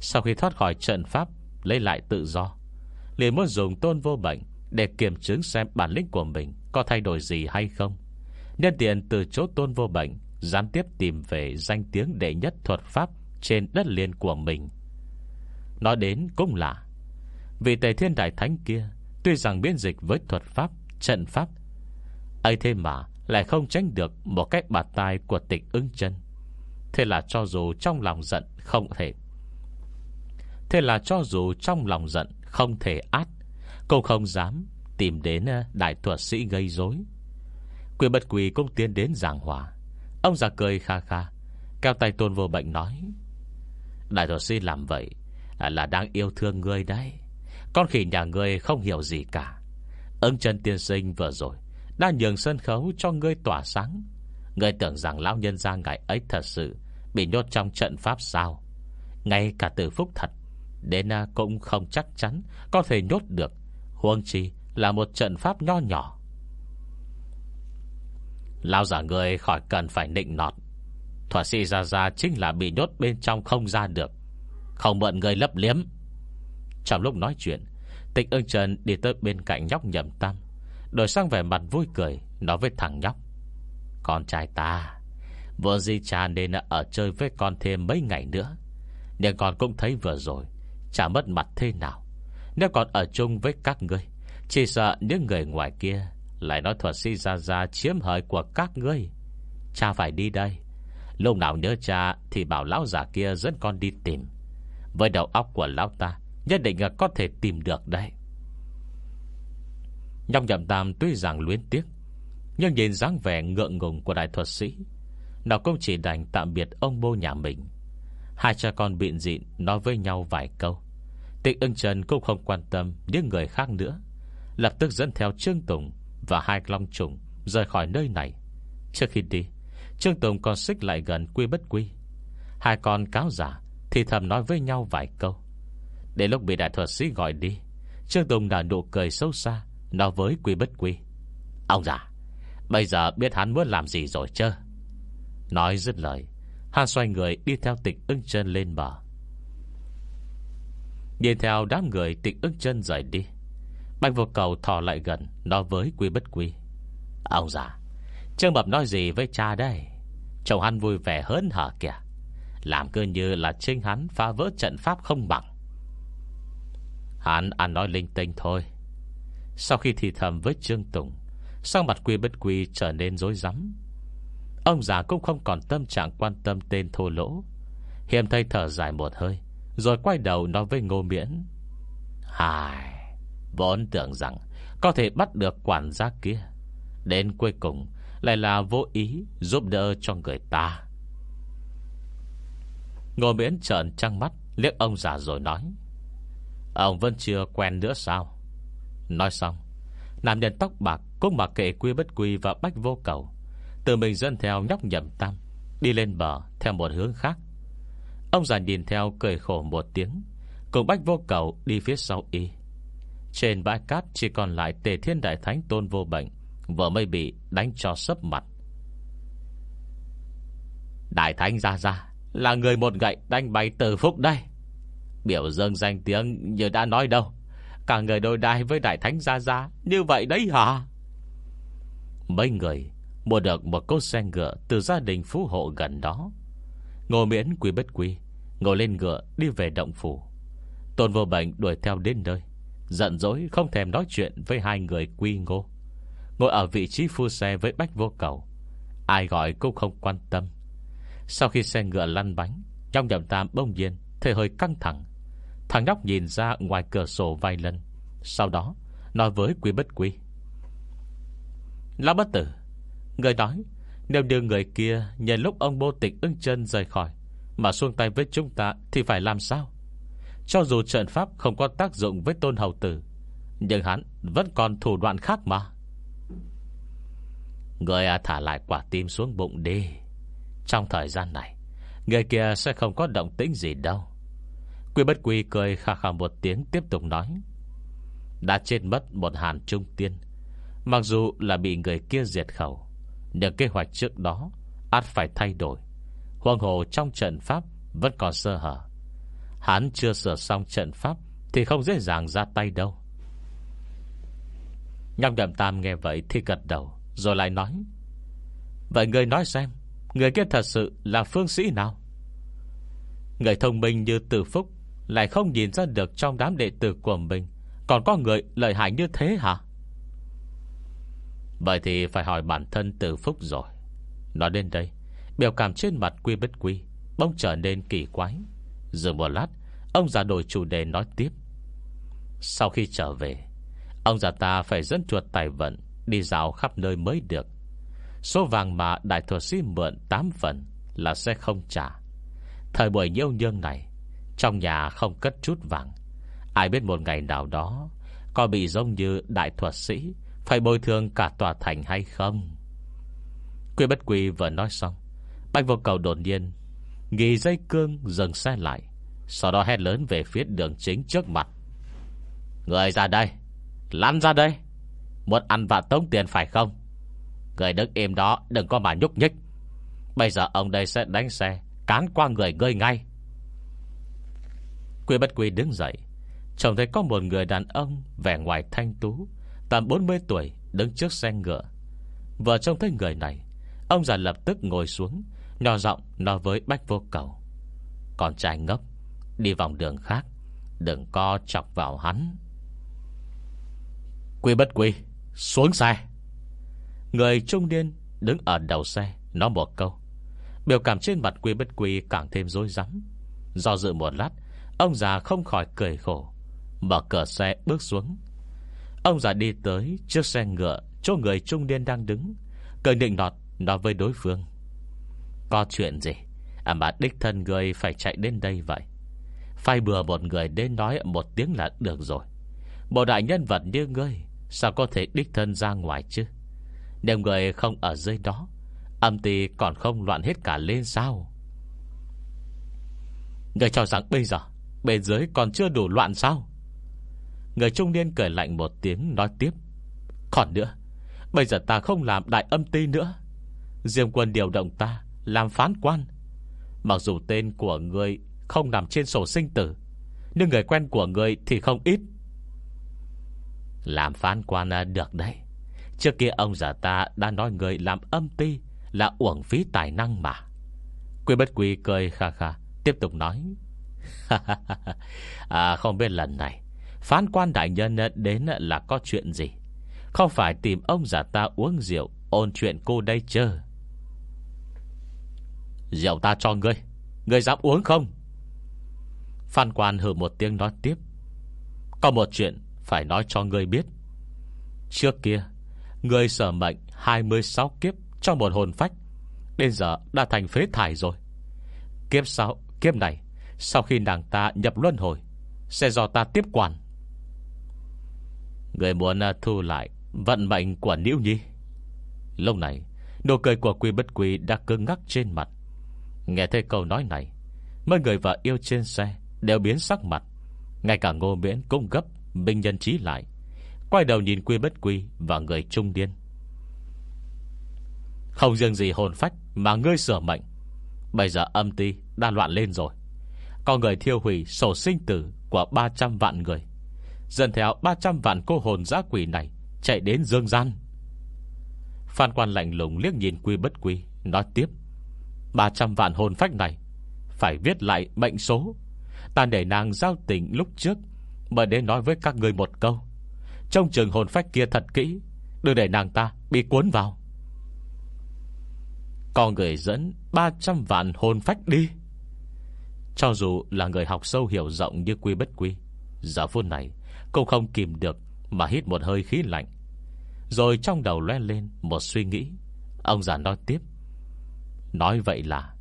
Sau khi thoát khỏi trận pháp, Lấy lại tự do. Liền muốn dùng tôn vô bệnh Để kiểm chứng xem bản lĩnh của mình Có thay đổi gì hay không. Nhân tiện từ chỗ tôn vô bệnh, Gián tiếp tìm về danh tiếng đệ nhất thuật pháp Trên đất liền của mình. Nói đến cũng lạ Vì tề thiên đại thánh kia Tuy rằng biên dịch với thuật pháp, trận pháp, ấy thế mà lại không tránh được Một cách bạt tai của tịch ứng chân. Thế là cho dù trong lòng giận Không thể. Thế là cho dù trong lòng giận Không thể át, Cũng không dám tìm đến ờ, đại thuật sĩ gây rối. Quỷ bật quỷ cũng tiến đến giảng hòa. Ông già cười kha kha, cao tay tôn vô bệnh nói, Đại thuật sĩ làm vậy à, Là đang yêu thương người đấy. Con khỉ nhà người không hiểu gì cả. Ứng chân tiên sinh vừa rồi đã nhường sân khấu cho ngươi tỏa sáng. Ngươi tưởng rằng lão nhân gia ngày ấy thật sự Bị nhốt trong trận pháp sao? Ngay cả từ phúc thật, Đến à, cũng không chắc chắn Có thể nhốt được. Huông chi là một trận pháp nho nhỏ. Lão giả người khỏi cần phải nịnh nọt. Thỏa sĩ ra ra chính là bị nhốt bên trong không ra được. Không mượn người lấp liếm. Trong lúc nói chuyện, Tịch ưng trần đi tới bên cạnh nhóc nhầm tam. Đổi sang vẻ mặt vui cười, Nói với thằng nhóc. Con trai ta Vừa di cha nên ở chơi với con thêm mấy ngày nữa. Nhưng con cũng thấy vừa rồi, Chả mất mặt thế nào. Nếu còn ở chung với các ngươi, Chỉ sợ những người ngoài kia Lại nói thuật si ra ra chiếm hời của các ngươi. Cha phải đi đây. Lúc nào nhớ cha Thì bảo lão già kia dẫn con đi tìm. Với đầu óc của lão ta, Nhất định là có thể tìm được đây Nhong nhậm tam tuy rằng luyến tiếc, Nhưng nhìn dáng vẻ ngượng ngùng của đại thuật sĩ, Nó cũng chỉ đành tạm biệt ông bô nhà mình. Hai cha con biện dịn Nói với nhau vài câu. Tịnh ưng trần cũng không quan tâm Những người khác nữa, Lập tức dẫn theo Trương Tùng Và hai long trùng rời khỏi nơi này. Trước khi đi, Trương Tùng còn xích lại gần quy bất quy. Hai con cáo giả Thì thầm nói với nhau vài câu. Đến lúc bị đại thuật sĩ gọi đi, Trương Tùng đã nụ cười sâu xa nó với quy bất quy. Ông già, Bây giờ biết hắn muốn làm gì rồi chứ Nói dứt lời, Hắn xoay người đi theo tịch ưng chân lên bờ. Nhìn theo đám người tịch ưng chân rời đi, Bạch vô cầu thò lại gần Nó với quy bất quy. Ông già, Trương bập nói gì với cha đây? Chồng hắn vui vẻ hớn hở kìa. Làm cơ như là trinh hắn phá vỡ trận pháp không bằng. Hắn ăn nói linh tinh thôi. Sau khi thì thầm với Trương Tùng Sang mặt quy bất quy trở nên dối rắm. Ông già cũng không còn tâm trạng quan tâm tên thô lỗ. Hiểm thầy thở dài một hơi, Rồi quay đầu nói với ngô miễn. Hài, Vốn tưởng rằng Có thể bắt được quản gia kia, Đến cuối cùng Lại là vô ý giúp đỡ cho người ta. Ngô miễn trợn trăng mắt, Liếc ông già rồi nói. Ông vẫn chưa quen nữa sao? Nói xong. Nam nhân tóc bạc cũng mặc kệ quy bất quy và bách vô cầu. Tự mình dẫn theo nhóc nhầm tam, Đi lên bờ theo một hướng khác. Ông già nhìn theo cười khổ một tiếng, Cùng bách vô cầu đi phía sau y. Trên bãi cát chỉ còn lại Tề thiên đại thánh tôn vô bệnh Vừa mới bị đánh cho sấp mặt. Đại thánh ra ra Là người một gậy đánh bay từ phúc đây. Biểu dương danh tiếng như đã nói đâu. Cả người đôi đai với đại thánh gia gia Như vậy đấy hả? Mấy người Mua được một cốt xe ngựa Từ gia đình phú hộ gần đó. Ngô miễn quý bất quý Ngồi lên ngựa đi về động phủ. Tôn vô bệnh đuổi theo đến nơi, Giận dỗi không thèm nói chuyện Với hai người quy ngô. Ngồi ở vị trí phu xe với bách vô cầu, Ai gọi cũng không quan tâm. Sau khi xe ngựa lăn bánh Trong nhầm tam bông nhiên Thầy hơi căng thẳng. Thằng nhóc nhìn ra ngoài cửa sổ vài lần Sau đó nói với quý bất quý Lão bất tử Người nói Nếu đưa người kia Nhân lúc ông bô tịch ưng chân rời khỏi Mà xuông tay với chúng ta Thì phải làm sao? Cho dù trận pháp không có tác dụng với tôn hầu tử Nhưng hắn vẫn còn thủ đoạn khác mà. Người à, thả lại quả tim xuống bụng đi. Trong thời gian này Người kia sẽ không có động tĩnh gì đâu. Quy bất quy cười khà khà một tiếng tiếp tục nói. Đã chết mất một hàn trung tiên, Mặc dù là bị người kia diệt khẩu, Nhưng kế hoạch trước đó át phải thay đổi. Hoàng hồ trong trận pháp Vẫn còn sơ hở. Hắn chưa sửa xong trận pháp Thì không dễ dàng ra tay đâu. Nhong đậm tam nghe vậy Thì gật đầu, Rồi lại nói, Vậy người nói xem, Người kia thật sự là phương sĩ nào? Người thông minh như Tử Phúc lại không nhìn ra được trong đám đệ tử của mình. Còn có người lợi hại như thế hả? Vậy thì phải hỏi bản thân từ phúc rồi. Nói đến đây, Biểu cảm trên mặt quy bất quy Bông trở nên kỳ quái. Dừng một lát, Ông già đổi chủ đề nói tiếp. Sau khi trở về, Ông già ta phải dẫn chuột tài vận Đi dạo khắp nơi mới được. Số vàng mà đại thuật sĩ mượn 8 phần Là sẽ không trả. Thời buổi nhiêu nhương này trong nhà không cất chút vàng. Ai biết một ngày nào đó, Có bị giống như đại thuật sĩ, Phải bồi thường cả tòa thành hay không? Quy bất quy vừa nói xong, Bạch vô cầu đột nhiên Nghỉ dây cương dừng xe lại, Sau đó hét lớn về phía đường chính trước mặt. Người ra đây, Lăn ra đây. Muốn ăn vạ tống tiền phải không? Người đứng im đó, đừng có mà nhúc nhích. Bây giờ ông đây sẽ đánh xe, Cán qua người ngươi ngay. Quy bất quy đứng dậy. Trông thấy có một người đàn ông Vẻ ngoài thanh tú, Tầm 40 tuổi, đứng trước xe ngựa. Vừa trông thấy người này, Ông già lập tức ngồi xuống, Nhỏ giọng nói với bách vô cầu. Con trai ngốc, Đi vòng đường khác, Đừng co chọc vào hắn. Quy bất quy Xuống xe. Người trung niên đứng ở đầu xe, Nói một câu. Biểu cảm trên mặt quy bất quy càng thêm rối rắm. Do dự một lát Ông già không khỏi cười khổ. Mở cửa xe, bước xuống. Ông già đi tới, chiếc xe ngựa, Chỗ người trung niên đang đứng. Cười định nọt, nói với đối phương. Có chuyện gì? À mà đích thân người phải chạy đến đây vậy. Phai bừa một người đến nói một tiếng là được rồi. Bộ đại nhân vật như ngươi, Sao có thể đích thân ra ngoài chứ? Nếu người không ở dưới đó, Âm ty còn không loạn hết cả lên sao? Người cho rằng bây giờ Bên dưới còn chưa đủ loạn sao? Người trung niên cười lạnh một tiếng, nói tiếp. Còn nữa, Bây giờ ta không làm đại âm ty nữa. Diêm quân điều động ta, Làm phán quan. Mặc dù tên của người Không nằm trên sổ sinh tử, Nhưng người quen của người thì không ít. Làm phán quan à, được đấy. Trước kia ông già ta đã nói người làm âm ty Là uổng phí tài năng mà. Quy bất quy cười kha kha, Tiếp tục nói. (laughs) à, Không biết lần này Phán quan đại nhân đến là có chuyện gì? Không phải tìm ông già ta uống rượu Ôn chuyện cô đây chưa Rượu ta cho ngươi Ngươi dám uống không? Phan quan hử một tiếng nói tiếp. Có một chuyện Phải nói cho ngươi biết. Trước kia Ngươi sở mệnh 26 kiếp Trong một hồn phách Đến giờ đã thành phế thải rồi. Kiếp sau Kiếp này sau khi nàng ta nhập luân hồi, Sẽ do ta tiếp quản. Người muốn à, thu lại Vận mệnh của Nữ Nhi? Lúc này, Nụ cười của Quy Bất Quy đã cứng ngắc trên mặt. Nghe thấy câu nói này, Mấy người vợ yêu trên xe Đều biến sắc mặt. Ngay cả ngô miễn cũng gấp Bình nhân trí lại, Quay đầu nhìn Quy Bất Quy Và người trung điên Không riêng gì hồn phách Mà ngươi sửa mệnh. Bây giờ âm ti đã loạn lên rồi. Có người thiêu hủy sổ sinh tử Của 300 vạn người. Dần theo 300 vạn cô hồn giã quỷ này Chạy đến dương gian. Phan quan lạnh lùng liếc nhìn quy bất quy, Nói tiếp 300 vạn hồn phách này Phải viết lại mệnh số. Ta để nàng giao tình lúc trước, bởi đến nói với các người một câu. Trong trường hồn phách kia thật kỹ, Đừng để nàng ta bị cuốn vào. Con người dẫn 300 vạn hồn phách đi. Cho dù là người học sâu hiểu rộng như quy bất quy, Giờ phút này, Cũng không kìm được Mà hít một hơi khí lạnh. Rồi trong đầu loe lên một suy nghĩ. Ông già nói tiếp, Nói vậy là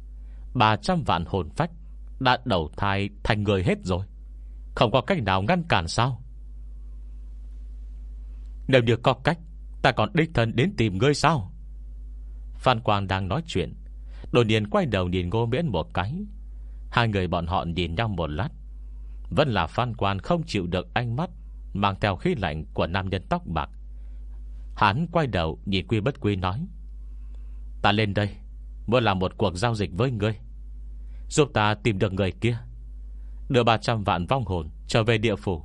300 vạn hồn phách Đã đầu thai thành người hết rồi. Không có cách nào ngăn cản sao? Nếu được có cách, Ta còn đích thân đến tìm ngươi sao? Phan Quang đang nói chuyện, Đột nhiên quay đầu nhìn Ngô Miễn một cái. Hai người bọn họ nhìn nhau một lát. Vẫn là Phan Quan không chịu được ánh mắt Mang theo khí lạnh của nam nhân tóc bạc. Hắn quay đầu nhìn Quy Bất Quy nói, Ta lên đây, Muốn làm một cuộc giao dịch với ngươi. Giúp ta tìm được người kia. Đưa 300 vạn vong hồn Trở về địa phủ.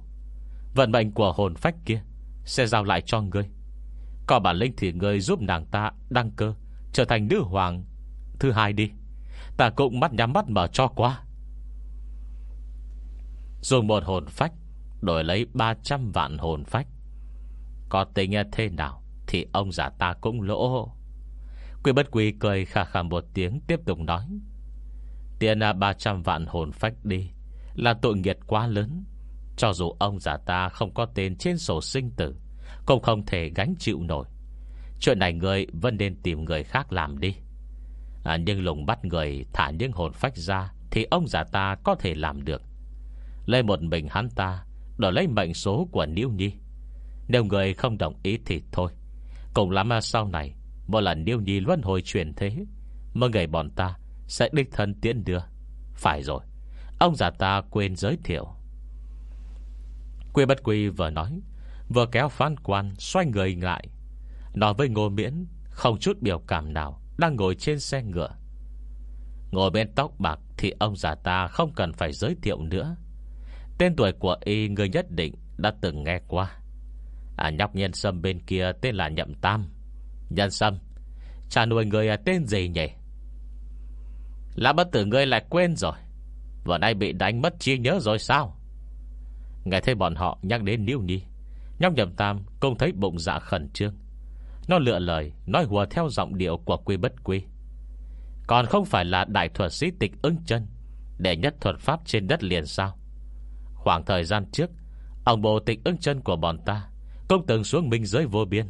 Vận mệnh của hồn phách kia Sẽ giao lại cho ngươi. Có bản lĩnh thì ngươi giúp nàng ta đăng cơ Trở thành nữ hoàng Thứ hai đi. Ta cũng mắt nhắm mắt mở cho qua Dùng một hồn phách, Đổi lấy 300 vạn hồn phách. Có tính thế nào Thì ông già ta cũng lỗ Quy bất quy cười khà khà một tiếng Tiếp tục nói, Tiền là 300 vạn hồn phách đi, Là tội nghiệt quá lớn. Cho dù ông già ta không có tên trên sổ sinh tử, Cũng không thể gánh chịu nổi. Chuyện này người vẫn nên tìm người khác làm đi à, Nhưng lùng bắt người thả những hồn phách ra Thì ông già ta có thể làm được. Lấy một mình hắn ta Đổi lấy mệnh số của Niêu Nhi. Nếu người không đồng ý thì thôi. Cùng lắm à, sau này một lần Niêu Nhi luân hồi chuyển thế Mơ người bọn ta sẽ đích thân tiễn đưa. Phải rồi Ông già ta quên giới thiệu. Quy bất quy vừa nói Vừa kéo phán quan xoay người ngại Nói với Ngô Miễn Không chút biểu cảm nào. Đang ngồi trên xe ngựa. Ngồi bên tóc bạc Thì ông già ta không cần phải giới thiệu nữa. Tên tuổi của y người nhất định Đã từng nghe qua. À nhóc nhân sâm bên kia tên là Nhậm Tam. Nhân sâm Cha nuôi người tên gì nhỉ? Lã bất tử ngươi lại quên rồi. Vừa nay bị đánh mất trí nhớ rồi sao? Nghe thấy bọn họ nhắc đến Niu Nhi, Nhóc nhầm tam cũng thấy bụng dạ khẩn trương. Nó lựa lời, Nói hùa theo giọng điệu của quy bất quy. Còn không phải là đại thuật sĩ tịch ứng chân Để nhất thuật pháp trên đất liền sao? Khoảng thời gian trước, Ông bộ tịch ứng chân của bọn ta công từng xuống minh giới vô biên.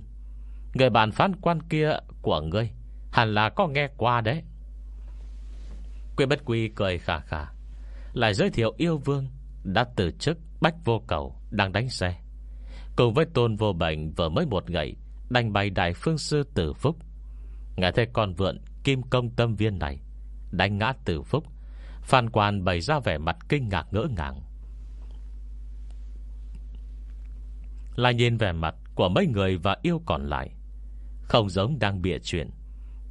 Người bạn phán quan kia của ngươi Hẳn là có nghe qua đấy. Quy bất quy cười khả khả Lại giới thiệu yêu vương Đã từ chức bách vô cầu Đang đánh xe. Cùng với tôn vô bệnh vừa mới một ngày Đánh bày đại phương sư tử phúc. Ngài thấy con vượn Kim công tâm viên này, Đánh ngã tử phúc, Phan quan bày ra vẻ mặt kinh ngạc ngỡ ngàng. Lại nhìn vẻ mặt của mấy người và yêu còn lại, Không giống đang bịa chuyện,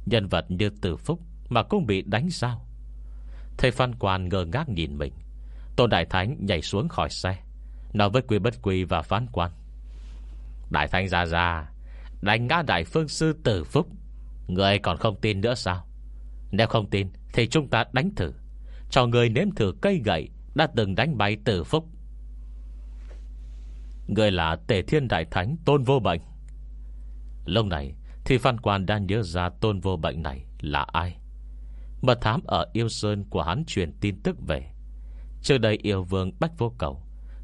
Nhân vật như tử phúc Mà cũng bị đánh sao Thầy Phan Quan ngơ ngác nhìn mình, Tôn Đại Thánh nhảy xuống khỏi xe, Nói với Quy Bất Quy và Phán Quan, Đại Thánh ra ra Đánh ngã Đại Phương Sư Tử Phúc. Người còn không tin nữa sao? Nếu không tin, Thì chúng ta đánh thử. Cho người nếm thử cây gậy Đã từng đánh bay Tử Phúc. Người là Tề Thiên Đại Thánh Tôn Vô Bệnh. Lúc này, Thì Phan Quan đang nhớ ra Tôn Vô Bệnh này là ai. Mật thám ở Yêu Sơn của hắn truyền tin tức về. Trước đây yêu vương Bách Vô Cầu,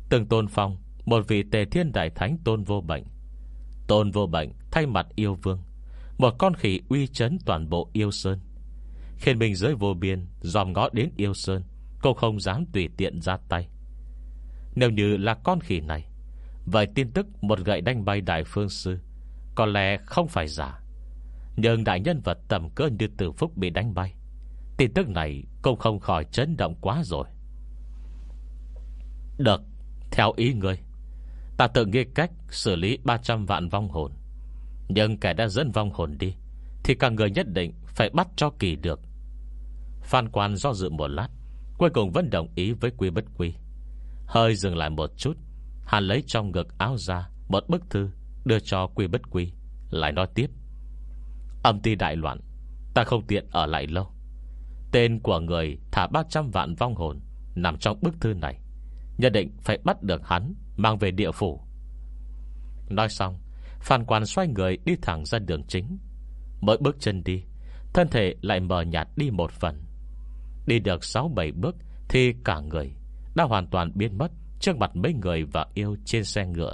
Từng tôn phong Một vị tề thiên đại thánh tôn vô bệnh. Tôn vô bệnh thay mặt yêu vương, Một con khỉ uy chấn toàn bộ yêu sơn. Khiến mình giới vô biên, Dòm ngó đến yêu sơn Cô không dám tùy tiện ra tay. Nếu như là con khỉ này, Vậy tin tức một gậy đánh bay đại phương sư Có lẽ không phải giả. Nhưng đại nhân vật tầm cỡ như tử phúc bị đánh bay, Tin tức này cũng không khỏi chấn động quá rồi. Được, Theo ý ngươi, Ta tự nghĩ cách xử lý 300 vạn vong hồn. Nhưng kẻ đã dẫn vong hồn đi, Thì cả người nhất định Phải bắt cho kỳ được. Phan quan do dự một lát, Cuối cùng vẫn đồng ý với quy bất quy. Hơi dừng lại một chút, Hắn lấy trong ngực áo ra Một bức thư đưa cho quy bất quy, Lại nói tiếp. Âm ti đại loạn, Ta không tiện ở lại lâu. Tên của người thả 300 vạn vong hồn Nằm trong bức thư này, Nhất định phải bắt được hắn Mang về địa phủ. Nói xong Phan quan xoay người đi thẳng ra đường chính. Mỗi bước chân đi, Thân thể lại mờ nhạt đi một phần. Đi được 6-7 bước Thì cả người Đã hoàn toàn biến mất Trước mặt mấy người và yêu trên xe ngựa.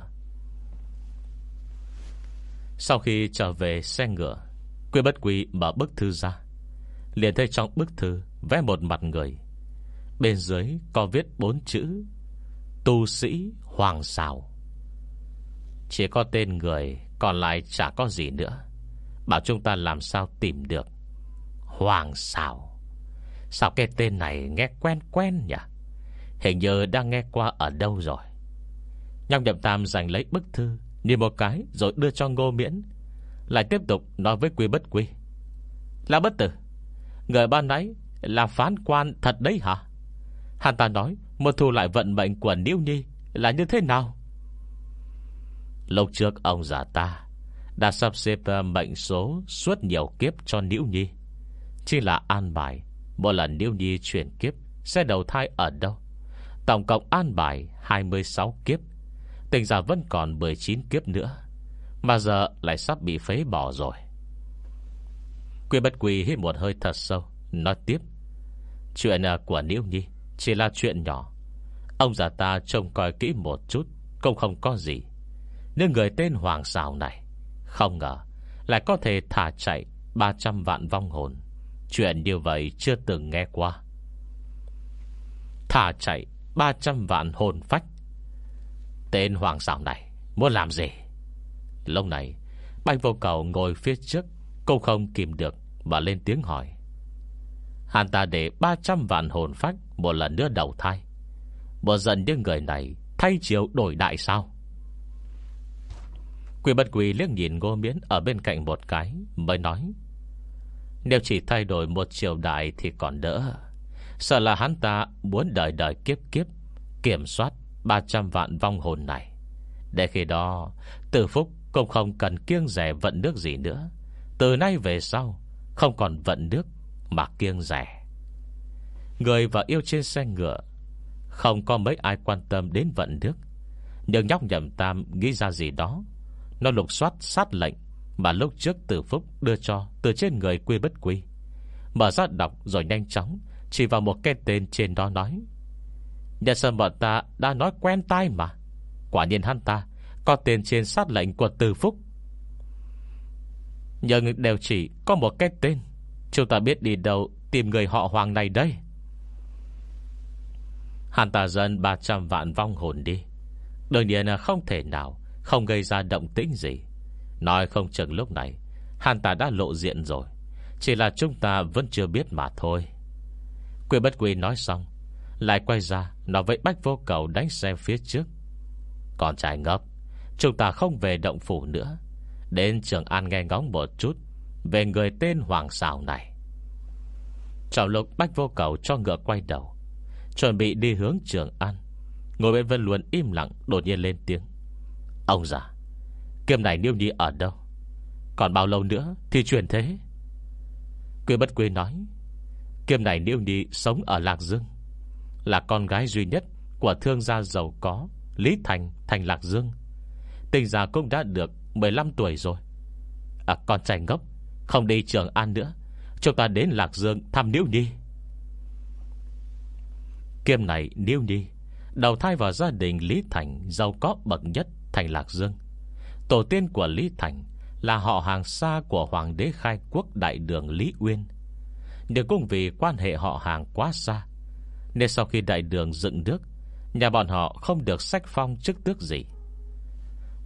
Sau khi trở về xe ngựa, Quy bất quy mở bức thư ra, Liền thấy trong bức thư Vẽ một mặt người. Bên dưới có viết bốn chữ, Tu sĩ Hoàng Sào. Chỉ có tên người, Còn lại chả có gì nữa. Bảo chúng ta làm sao tìm được? Hoàng Xào Sao cái tên này nghe quen quen nhỉ? Hình như đang nghe qua ở đâu rồi? Nhóc nhậm tam giành lấy bức thư, Nhìn một cái rồi đưa cho ngô miễn. Lại tiếp tục nói với quý bất quý Là bất tử, Người ban nãy là phán quan thật đấy hả? Hắn ta nói, Một thu lại vận mệnh của niu Nhi Là như thế nào? Lâu trước ông già ta Đã sắp xếp ờ, mệnh số Suốt nhiều kiếp cho Niêu Nhi. Chỉ là an bài Một lần Niêu Nhi chuyển kiếp Sẽ đầu thai ở đâu? Tổng cộng an bài 26 kiếp Tình giả vẫn còn 19 kiếp nữa, Mà giờ lại sắp bị phế bỏ rồi. Quy bất quỳ hít một hơi thật sâu, Nói tiếp. Chuyện ờ, của Niêu Nhi Chỉ là chuyện nhỏ. Ông già ta trông coi kỹ một chút Cũng không có gì. Nhưng người tên Hoàng Sào này Không ngờ Lại có thể thả chạy 300 vạn vong hồn, Chuyện như vậy chưa từng nghe qua. Thả chạy 300 vạn hồn phách. Tên Hoàng Sào này Muốn làm gì? Lúc này, Bạch vô cầu ngồi phía trước Cô không kìm được Và lên tiếng hỏi. Hắn ta để 300 vạn hồn phách Một lần nữa đầu thai. Một dần những người này Thay chiều đổi đại sao? Quỷ bất quỷ liếc nhìn ngô miến Ở bên cạnh một cái, Mới nói, Nếu chỉ thay đổi một triều đại Thì còn đỡ. Sợ là hắn ta muốn đời đời kiếp kiếp, Kiểm soát 300 vạn vong hồn này. Để khi đó, Tử Phúc cũng không cần kiêng rẻ vận nước gì nữa. Từ nay về sau, Không còn vận nước Mà kiêng rẻ. Người và yêu trên xe ngựa, Không có mấy ai quan tâm đến vận nước. Nhưng nhóc nhầm tam nghĩ ra gì đó nó lục soát, sát lệnh Mà lúc trước tử phúc đưa cho, Từ trên người quy bất quy. Mở ra đọc rồi nhanh chóng, Chỉ vào một cái tên trên đó nói. Nhà sơn bọn ta đã nói quen tai mà. Quả nhiên hắn ta Có tên trên sát lệnh của tử phúc. Nhưng đều chỉ có một cái tên. Chúng ta biết đi đâu Tìm người họ hoàng này đây. Hắn ta dân 300 vạn vong hồn đi. Đương nhiên là không thể nào không gây ra động tĩnh gì. Nói không chừng lúc này, Hàn ta đã lộ diện rồi. Chỉ là chúng ta vẫn chưa biết mà thôi. Quyền bất quy nói xong, Lại quay ra Nói với bách vô cầu đánh xe phía trước. Còn trai ngốc, Chúng ta không về động phủ nữa. Đến trường An nghe ngóng một chút Về người tên Hoàng Sảo này. Trọng lúc bách vô cầu cho ngựa quay đầu, Chuẩn bị đi hướng trường An, Ngồi bên Vân Luân im lặng Đột nhiên lên tiếng. Ông già Kiếm này Niêu Nhi ở đâu, Còn bao lâu nữa thì chuyển thế? Quy bất quy nói Kiếm này Niêu Nhi sống ở Lạc Dương, Là con gái duy nhất Của thương gia giàu có Lý Thành thành Lạc Dương. Tình già cũng đã được 15 tuổi rồi. À con trai ngốc, Không đi trường An nữa, Chúng ta đến Lạc Dương thăm Niêu Nhi. Kiếm này Niêu Nhi, Đầu thai vào gia đình Lý Thành Giàu có bậc nhất thành Lạc Dương. Tổ tiên của Lý Thành Là họ hàng xa của Hoàng đế khai quốc đại đường Lý Uyên. Nhưng cũng vì quan hệ họ hàng quá xa, Nên sau khi đại đường dựng nước, Nhà bọn họ không được sách phong chức tước gì.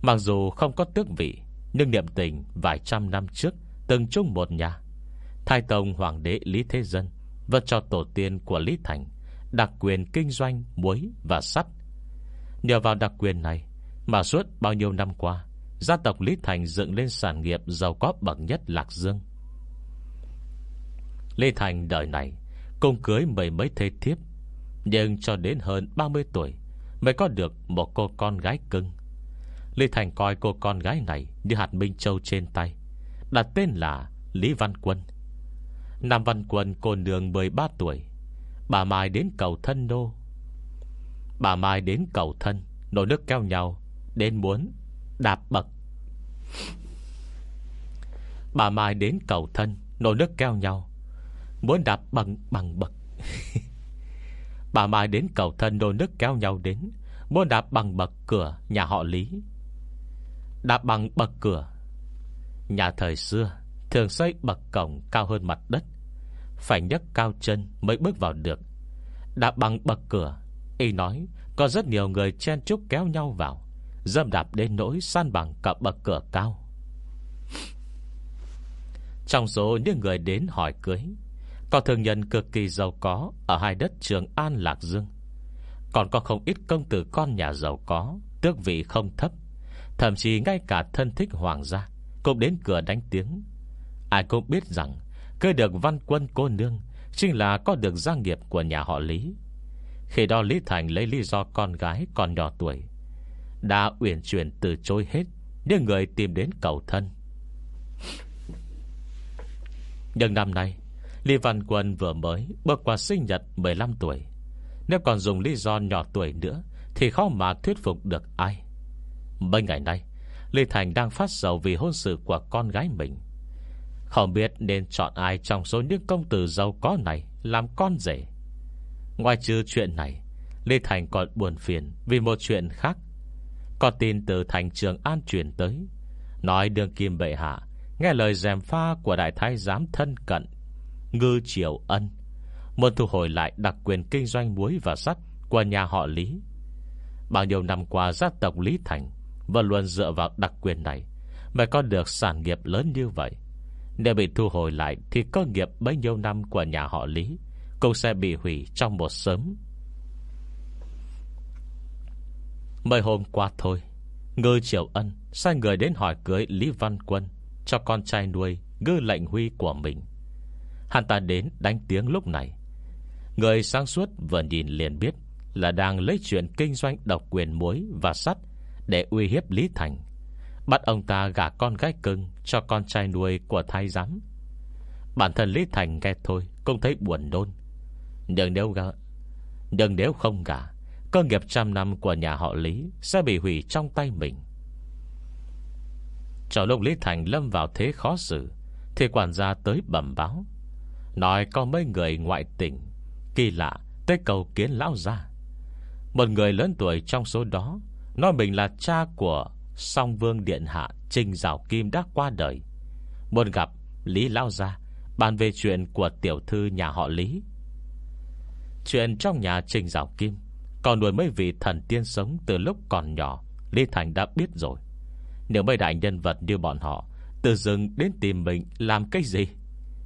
Mặc dù không có tước vị, Nhưng niệm tình vài trăm năm trước Từng chung một nhà, Thái Tông Hoàng đế Lý Thế Dân Vật cho tổ tiên của Lý Thành Đặc quyền kinh doanh muối và sắt. Nhờ vào đặc quyền này mà suốt bao nhiêu năm qua, Gia tộc Lý Thành dựng lên sản nghiệp Giàu có bậc nhất Lạc Dương. Lý Thành đời này Cùng cưới mười mấy thế thiếp, Nhưng cho đến hơn 30 tuổi Mới có được một cô con gái cưng. Lý Thành coi cô con gái này Như hạt Minh Châu trên tay, Đặt tên là Lý Văn Quân. Nam Văn Quân cô nương 13 tuổi, Bà Mai đến cầu thân nô. Bà Mai đến cầu thân Nổ nước keo nhau Đến muốn đạp bậc. Bà Mai đến cầu thân Nổ nước keo nhau, Muốn đạp bằng bằng bậc. (laughs) Bà Mai đến cầu thân nô nước kéo nhau đến, Muốn đạp bằng bậc cửa nhà họ Lý. Đạp bằng bậc cửa Nhà thời xưa, Thường xây bậc cổng cao hơn mặt đất Phải nhấc cao chân mới bước vào được. Đạp bằng bậc cửa, Y nói, có rất nhiều người chen chúc kéo nhau vào. Dâm đạp đến nỗi san bằng cả bậc cửa cao. Trong số những người đến hỏi cưới, Có thương nhân cực kỳ giàu có Ở hai đất Trường An, Lạc Dương. Còn có không ít công tử con nhà giàu có, Tước vị không thấp, Thậm chí ngay cả thân thích hoàng gia Cũng đến cửa đánh tiếng. Ai cũng biết rằng, Cưới được văn quân cô nương Chính là có được gia nghiệp của nhà họ Lý. Khi đó Lý Thành lấy lý do con gái còn nhỏ tuổi đã uyển chuyển từ chối hết Những người tìm đến cầu thân. Nhưng năm nay, Lý Văn Quân vừa mới bước qua sinh nhật 15 tuổi. Nếu còn dùng lý do nhỏ tuổi nữa, Thì khó mà thuyết phục được ai. Mấy ngày nay, Lý Thành đang phát sầu vì hôn sự của con gái mình. Không biết nên chọn ai trong số những công tử giàu có này Làm con rể. Ngoài trừ chuyện này Lê Thành còn buồn phiền Vì một chuyện khác. Có tin từ thành trường an truyền tới. Nói đường kim bệ hạ, Nghe lời dèm pha của đại thái giám thân cận, Ngư triều ân. Muốn thu hồi lại đặc quyền kinh doanh muối và sắt Của nhà họ Lý. Bao nhiêu năm qua gia tộc Lý Thành Vẫn luôn dựa vào đặc quyền này Mới có được sản nghiệp lớn như vậy. Nếu bị thu hồi lại Thì cơ nghiệp bấy nhiêu năm của nhà họ Lý Cũng sẽ bị hủy trong một sớm. Mấy hôm qua thôi, Ngư Triều Ân Sai người đến hỏi cưới Lý Văn Quân Cho con trai nuôi Ngư lệnh huy của mình. Hắn ta đến đánh tiếng lúc này. Người sáng suốt vừa nhìn liền biết Là đang lấy chuyện kinh doanh độc quyền muối và sắt Để uy hiếp Lý Thành, Bắt ông ta gả con gái cưng Cho con trai nuôi của thái giám. Bản thân Lý Thành nghe thôi Cũng thấy buồn nôn. Nhưng nếu gả Nhưng nếu không gả Cơ nghiệp trăm năm của nhà họ Lý Sẽ bị hủy trong tay mình. Trở lúc Lý Thành lâm vào thế khó xử, Thì quản gia tới bẩm báo. Nói có mấy người ngoại tỉnh Kỳ lạ tới cầu kiến lão gia. Một người lớn tuổi trong số đó, Nói mình là cha của Song vương điện hạ Trình Giảo Kim đã qua đời. Muốn gặp Lý Lao Gia, Bàn về chuyện của tiểu thư nhà họ Lý. Chuyện trong nhà Trình Giảo Kim còn nuôi mấy vị thần tiên sống từ lúc còn nhỏ, Lý Thành đã biết rồi. Nếu mấy đại nhân vật như bọn họ Từ rừng đến tìm mình làm cái gì?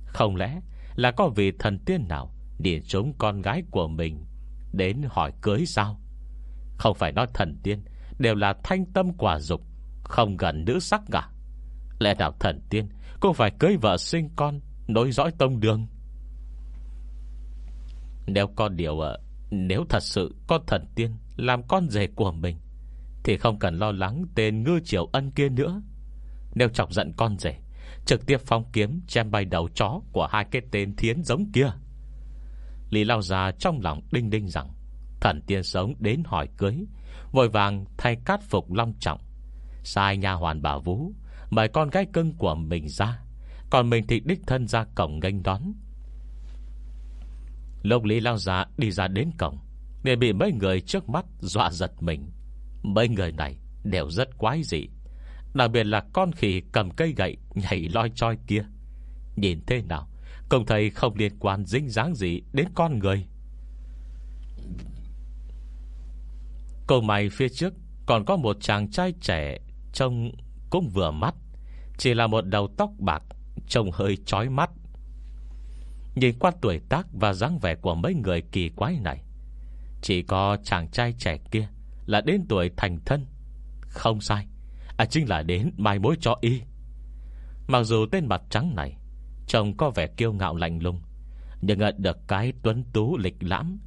Không lẽ là có vị thần tiên nào Điện trúng con gái của mình Đến hỏi cưới sao? Không phải nói thần tiên Đều là thanh tâm quả dục, Không gần nữ sắc cả. Lẽ nào thần tiên Cũng phải cưới vợ sinh con Nối dõi tông đường? Nếu có điều ờ, nếu thật sự có thần tiên Làm con rể của mình, Thì không cần lo lắng tên ngư triều ân kia nữa. Nếu chọc giận con rể, Trực tiếp phong kiếm chém bay đầu chó Của hai cái tên thiến giống kia. Lý lao ra trong lòng đinh đinh rằng, Thần tiên sống đến hỏi cưới, Vội vàng thay cát phục long trọng. Sai nhà hoàn bà Vũ, Mời con gái cưng của mình ra, Còn mình thì đích thân ra cổng nghênh đón. Lộc Lý lao ra, đi ra đến cổng, Để bị mấy người trước mắt dọa giật mình. Mấy người này đều rất quái dị, Đặc biệt là con khỉ cầm cây gậy Nhảy loi choi kia. Nhìn thế nào Công thấy không liên quan dính dáng gì Đến con người. Cầu mày phía trước Còn có một chàng trai trẻ Trông cũng vừa mắt, Chỉ là một đầu tóc bạc, Trông hơi chói mắt. Nhìn qua tuổi tác và dáng vẻ của mấy người kỳ quái này Chỉ có chàng trai trẻ kia Là đến tuổi thành thân. Không sai À chính là đến mai mối cho y. Mặc dù tên mặt trắng này Trông có vẻ kiêu ngạo lạnh lùng Nhưng được cái tuấn tú lịch lãm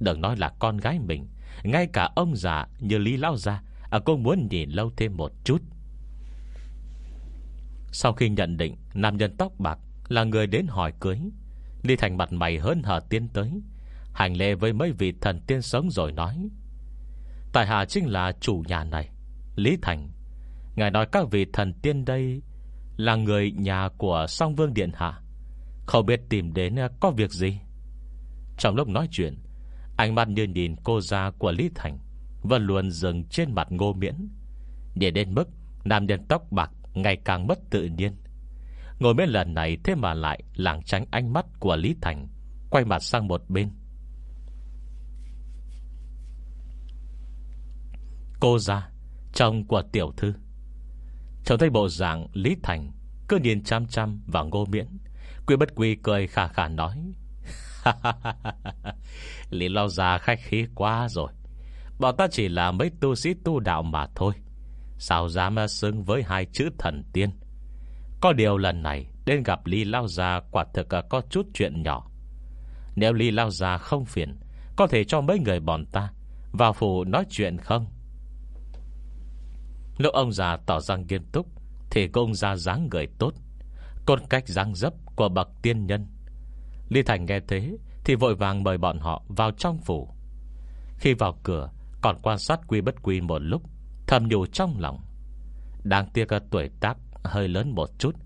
Đừng nói là con gái mình Ngay cả ông già như Lý Lao Gia à, Cũng muốn nhìn lâu thêm một chút. Sau khi nhận định Nam nhân tóc bạc là người đến hỏi cưới Lý Thành mặt mày hớn hở tiến tới. Hành lễ với mấy vị thần tiên sống rồi nói, Tại hạ chính là chủ nhà này, Lý Thành. Ngài nói các vị thần tiên đây Là người nhà của song vương điện hạ. Không biết tìm đến có việc gì? Trong lúc nói chuyện, Ánh mắt như nhìn cô gia của Lý Thành, Vẫn luôn dừng trên mặt ngô miễn. Để đến mức Nam nhân tóc bạc ngày càng mất tự nhiên. Ngồi bên lần này, Thế mà lại lảng tránh ánh mắt của Lý Thành, Quay mặt sang một bên. Cô ra, Chồng của tiểu thư. Chồng thấy bộ dạng Lý Thành, Cứ nhìn chăm chăm vào ngô miễn. Quy bất quy cười khả khả nói Lý Lao già khách khí quá rồi. Bọn ta chỉ là mấy tu sĩ tu đạo mà thôi. Sao dám xưng với hai chữ thần tiên? Có điều lần này, Đến gặp Lý Lao Gia Quả thực có chút chuyện nhỏ. Nếu Lý Lao Gia không phiền, Có thể cho mấy người bọn ta Vào phủ nói chuyện không? Lúc ông già tỏ ra nghiêm túc, Thì công ra dáng người tốt, Cốt cách dáng dấp của bậc tiên nhân. Lý Thành nghe thế, Thì vội vàng mời bọn họ vào trong phủ. Khi vào cửa, Còn quan sát quy bất quy một lúc, Thầm nhủ trong lòng. Đáng tiếc tuổi tác hơi lớn một chút.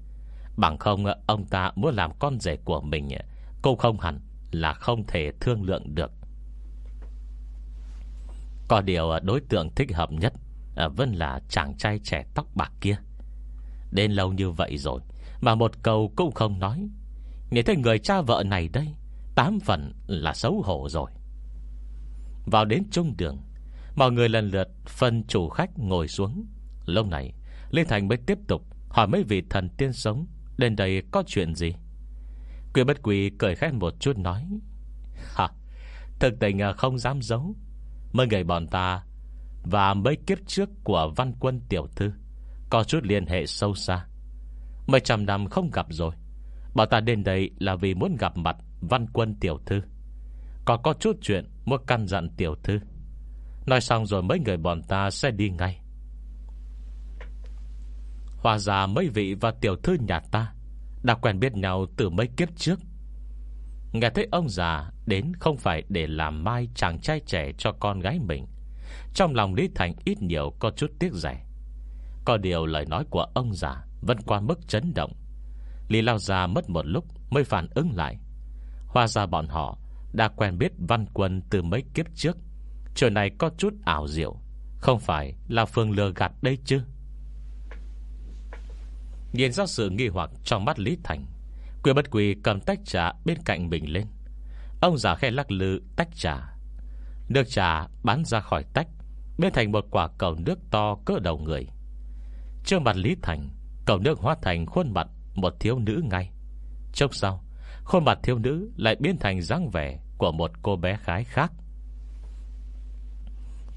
Bằng không, ông ta muốn làm con rể của mình Cũng không hẳn là không thể thương lượng được. Có điều, đối tượng thích hợp nhất à, Vẫn là chàng trai trẻ tóc bạc kia. Đến lâu như vậy rồi, Mà một câu cũng không nói. Nhìn thấy người cha vợ này đây, Tám phần là xấu hổ rồi. Vào đến trung đường, Mọi người lần lượt phân chủ khách ngồi xuống. Lâu này Lê Thành mới tiếp tục Hỏi mấy vị thần tiên sống, Đến đây có chuyện gì? Quỷ bất quỳ cười khét một chút nói Hả Thực tình à, không dám giấu. Mấy người bọn ta Và mấy kiếp trước của văn quân tiểu thư Có chút liên hệ sâu xa. Mấy trăm năm không gặp rồi. Bọn ta đến đây là vì muốn gặp mặt Văn quân tiểu thư. Còn có chút chuyện, muốn căn dặn tiểu thư. Nói xong rồi mấy người bọn ta sẽ đi ngay. Hòa ra mấy vị và tiểu thư nhà ta, Đã quen biết nhau từ mấy kiếp trước. Nghe thấy ông già Đến không phải để làm mai chàng trai trẻ cho con gái mình, Trong lòng Lý Thành ít nhiều có chút tiếc rẻ. Có điều lời nói của ông già Vẫn qua mức chấn động. Lý Lao Gia mất một lúc Mới phản ứng lại. Hoa ra bọn họ đã quen biết văn quân Từ mấy kiếp trước. Chuyện này có chút ảo diệu, Không phải là phương lừa gạt đây chứ? Nhìn ra sự nghi hoặc trong mắt Lý Thành, Quy bất quỳ cầm tách trà bên cạnh mình lên. Ông già khe lắc lư tách trà. Nước trà bắn ra khỏi tách, Biến thành một quả cầu nước to cỡ đầu người. Trước mặt Lý Thành, Cầu nước hóa thành khuôn mặt Một thiếu nữ ngay. Trông sau, Khuôn mặt thiếu nữ lại biến thành dáng vẻ Của một cô bé gái khác.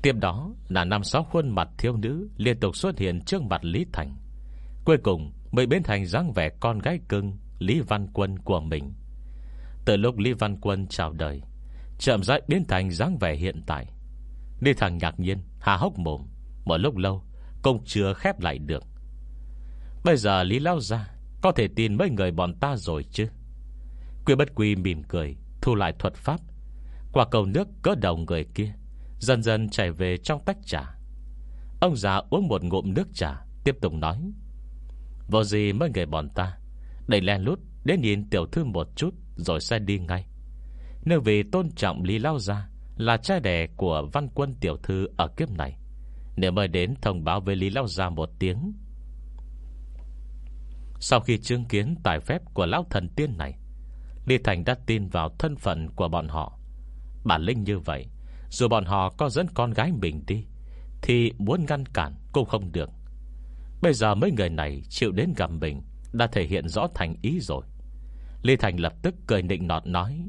Tiếp đó là năm sáu khuôn mặt thiếu nữ Liên tục xuất hiện trước mặt Lý Thành. Cuối cùng mới biến thành dáng vẻ con gái cưng, Lý Văn Quân của mình. Từ lúc Lý Văn Quân chào đời, Chậm rãi biến thành dáng vẻ hiện tại. Lý thằng ngạc nhiên, Hà hốc mồm, Một lúc lâu, Cũng chưa khép lại được. Bây giờ Lý Lao ra Có thể tin mấy người bọn ta rồi chứ? Quy bất quy mỉm cười, Thu lại thuật pháp. Qua cầu nước cỡ đầu người kia, Dần dần chảy về trong tách trà. Ông già uống một ngụm nước trà, Tiếp tục nói. Vô gì mấy người bọn ta? Đẩy len lút đến nhìn tiểu thư một chút Rồi sẽ đi ngay. Nếu vì tôn trọng Lý Lao Gia Là cha đẻ của văn quân tiểu thư Ở kiếp này. Nếu mời đến thông báo với Lý Lao Gia một tiếng. Sau khi chứng kiến tài phép của Lão Thần Tiên này, Lý Thành đã tin vào thân phận của bọn họ. Bản linh như vậy, Dù bọn họ có dẫn con gái mình đi, Thì muốn ngăn cản cũng không được. Bây giờ mấy người này chịu đến gặp mình Đã thể hiện rõ thành ý rồi. Lê Thành lập tức cười nịnh nọt nói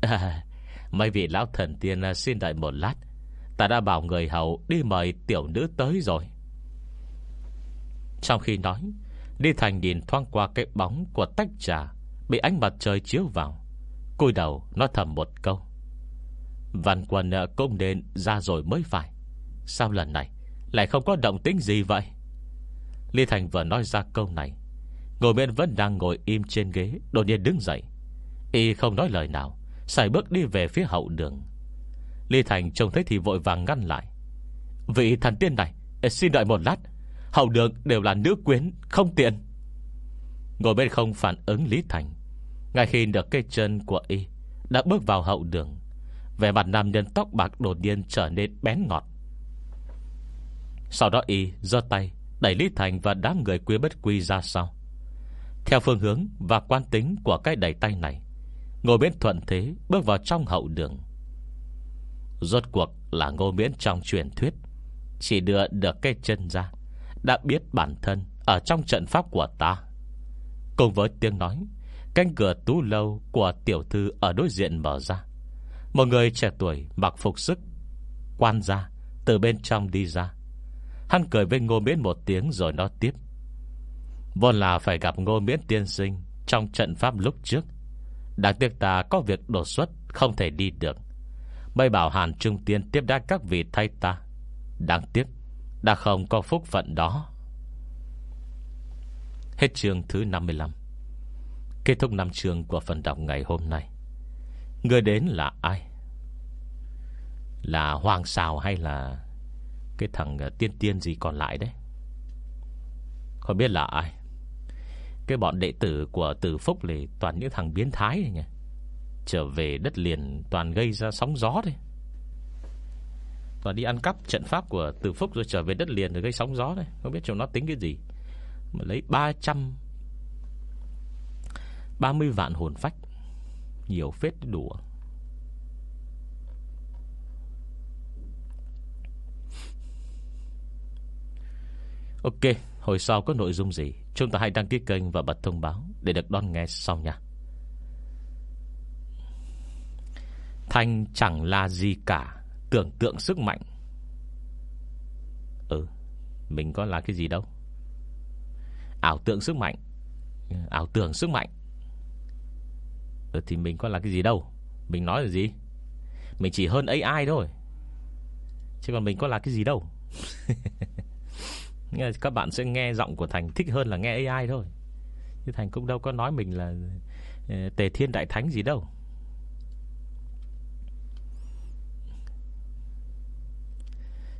à, Mấy vị lão thần tiên à, xin đợi một lát. Ta đã bảo người hầu đi mời tiểu nữ tới rồi. Trong khi nói lê Thành nhìn thoáng qua cái bóng của tách trà Bị ánh mặt trời chiếu vào. Cúi đầu nói thầm một câu Văn quân công cũng nên ra rồi mới phải. Sao lần này Lại không có động tính gì vậy? Lý Thành vừa nói ra câu này. Ngồi bên vẫn đang ngồi im trên ghế, Đột nhiên đứng dậy. Y không nói lời nào Xài bước đi về phía hậu đường. Lý Thành trông thấy thì vội vàng ngăn lại. Vị thần tiên này eh, Xin đợi một lát. Hậu đường đều là nữ quyến, Không tiện. Ngồi bên không phản ứng Lý Thành. Ngay khi được cây chân của Y, Đã bước vào hậu đường. Về mặt nam nhân tóc bạc đột nhiên trở nên bén ngọt. Sau đó Y giơ tay Đẩy Lý Thành và đám người quý bất quy ra sau. Theo phương hướng Và quan tính của cái đẩy tay này, Ngô Miễn thuận thế Bước vào trong hậu đường. Rốt cuộc là Ngô Miễn trong truyền thuyết, Chỉ đưa được cái chân ra, Đã biết bản thân Ở trong trận pháp của ta. Cùng với tiếng nói, Cánh cửa tú lâu của tiểu thư Ở đối diện mở ra. Một người trẻ tuổi mặc phục sức, Quan ra, từ bên trong đi ra. Hắn cười với Ngô Miễn một tiếng rồi nói tiếp. Vốn là phải gặp Ngô Miễn tiên sinh Trong trận pháp lúc trước. Đáng tiếc ta có việc đột xuất, Không thể đi được. Mây bảo Hàn Trung Tiên tiếp đáp các vị thay ta. Đáng tiếc, Đã không có phúc phận đó. Hết chương thứ 55 Kết thúc năm chương của phần đọc ngày hôm nay. Người đến là ai? Là Hoàng Sào hay là cái thằng à, tiên tiên gì còn lại đấy. Không biết là ai. Cái bọn đệ tử của Tử Phúc này Toàn những thằng biến thái này nhỉ. Trở về đất liền toàn gây ra sóng gió đấy. Toàn đi ăn cắp trận pháp của Tử Phúc Rồi trở về đất liền rồi gây sóng gió đấy. Không biết chúng nó tính cái gì. Mà lấy 300 30 vạn hồn phách, Nhiều phết đủ Ok, hồi sau có nội dung gì Chúng ta hãy đăng ký kênh và bật thông báo Để được đón nghe sau nha. Thanh chẳng là gì cả Tưởng tượng sức mạnh. Ừ Mình có là cái gì đâu. Ảo tượng sức mạnh. Ảo tưởng sức mạnh. Ừ thì mình có là cái gì đâu. Mình nói là gì? Mình chỉ hơn AI thôi. Chứ còn mình có là cái gì đâu. (laughs) Các bạn sẽ nghe giọng của Thành thích hơn là nghe AI thôi. Chứ Thành cũng đâu có nói mình là ờ, Tề Thiên Đại Thánh gì đâu.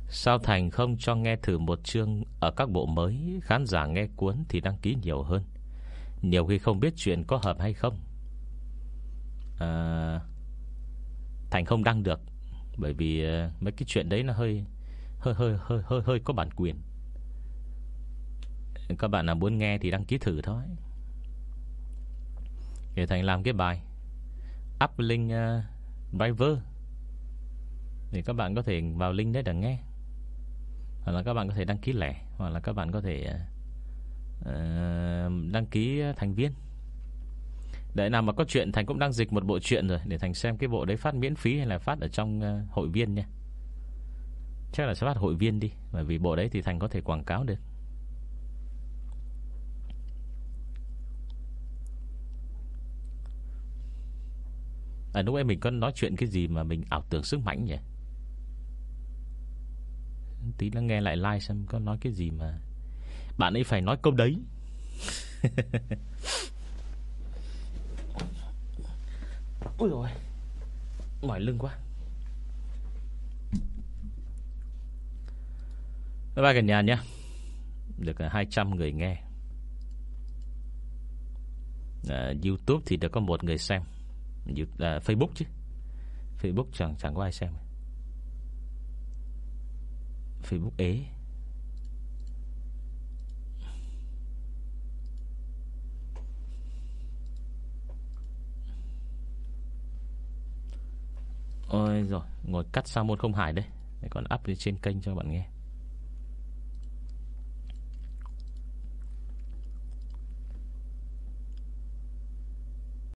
Sao Thành không cho nghe thử một chương Ở các bộ mới? Khán giả nghe cuốn thì đăng ký nhiều hơn. Nhiều khi không biết chuyện có hợp hay không. À, Thành không đăng được Bởi vì ờ, mấy cái chuyện đấy nó hơi Hơi hơi hơi hơi, hơi có bản quyền các bạn nào muốn nghe thì đăng ký thử thôi. Để Thành làm cái bài Up link uh, ờ, driver. Thì các bạn có thể vào link đấy để nghe. Hoặc là các bạn có thể đăng ký lẻ Hoặc là các bạn có thể uh, Đăng ký thành viên. Đấy nào mà có chuyện Thành cũng đang dịch một bộ truyện rồi Để Thành xem cái bộ đấy phát miễn phí Hay là phát ở trong uh, hội viên nha. Chắc là sẽ phát hội viên đi Bởi vì bộ đấy thì Thành có thể quảng cáo được. À lúc ấy mình có nói chuyện cái gì mà mình ảo tưởng sức mạnh nhỉ? Tí nó nghe lại like xem có nói cái gì mà Bạn ấy phải nói câu đấy. (laughs) Ôi rồi Mỏi lưng quá. Bye bye cả nhà nhé. Được 200 người nghe. À, Youtube thì được có một người xem à, Facebook chứ. Facebook chẳng chẳng có ai xem. Facebook ế. Ôi rồi Ngồi cắt sao môn không hải đây Còn up lên trên kênh cho bạn nghe.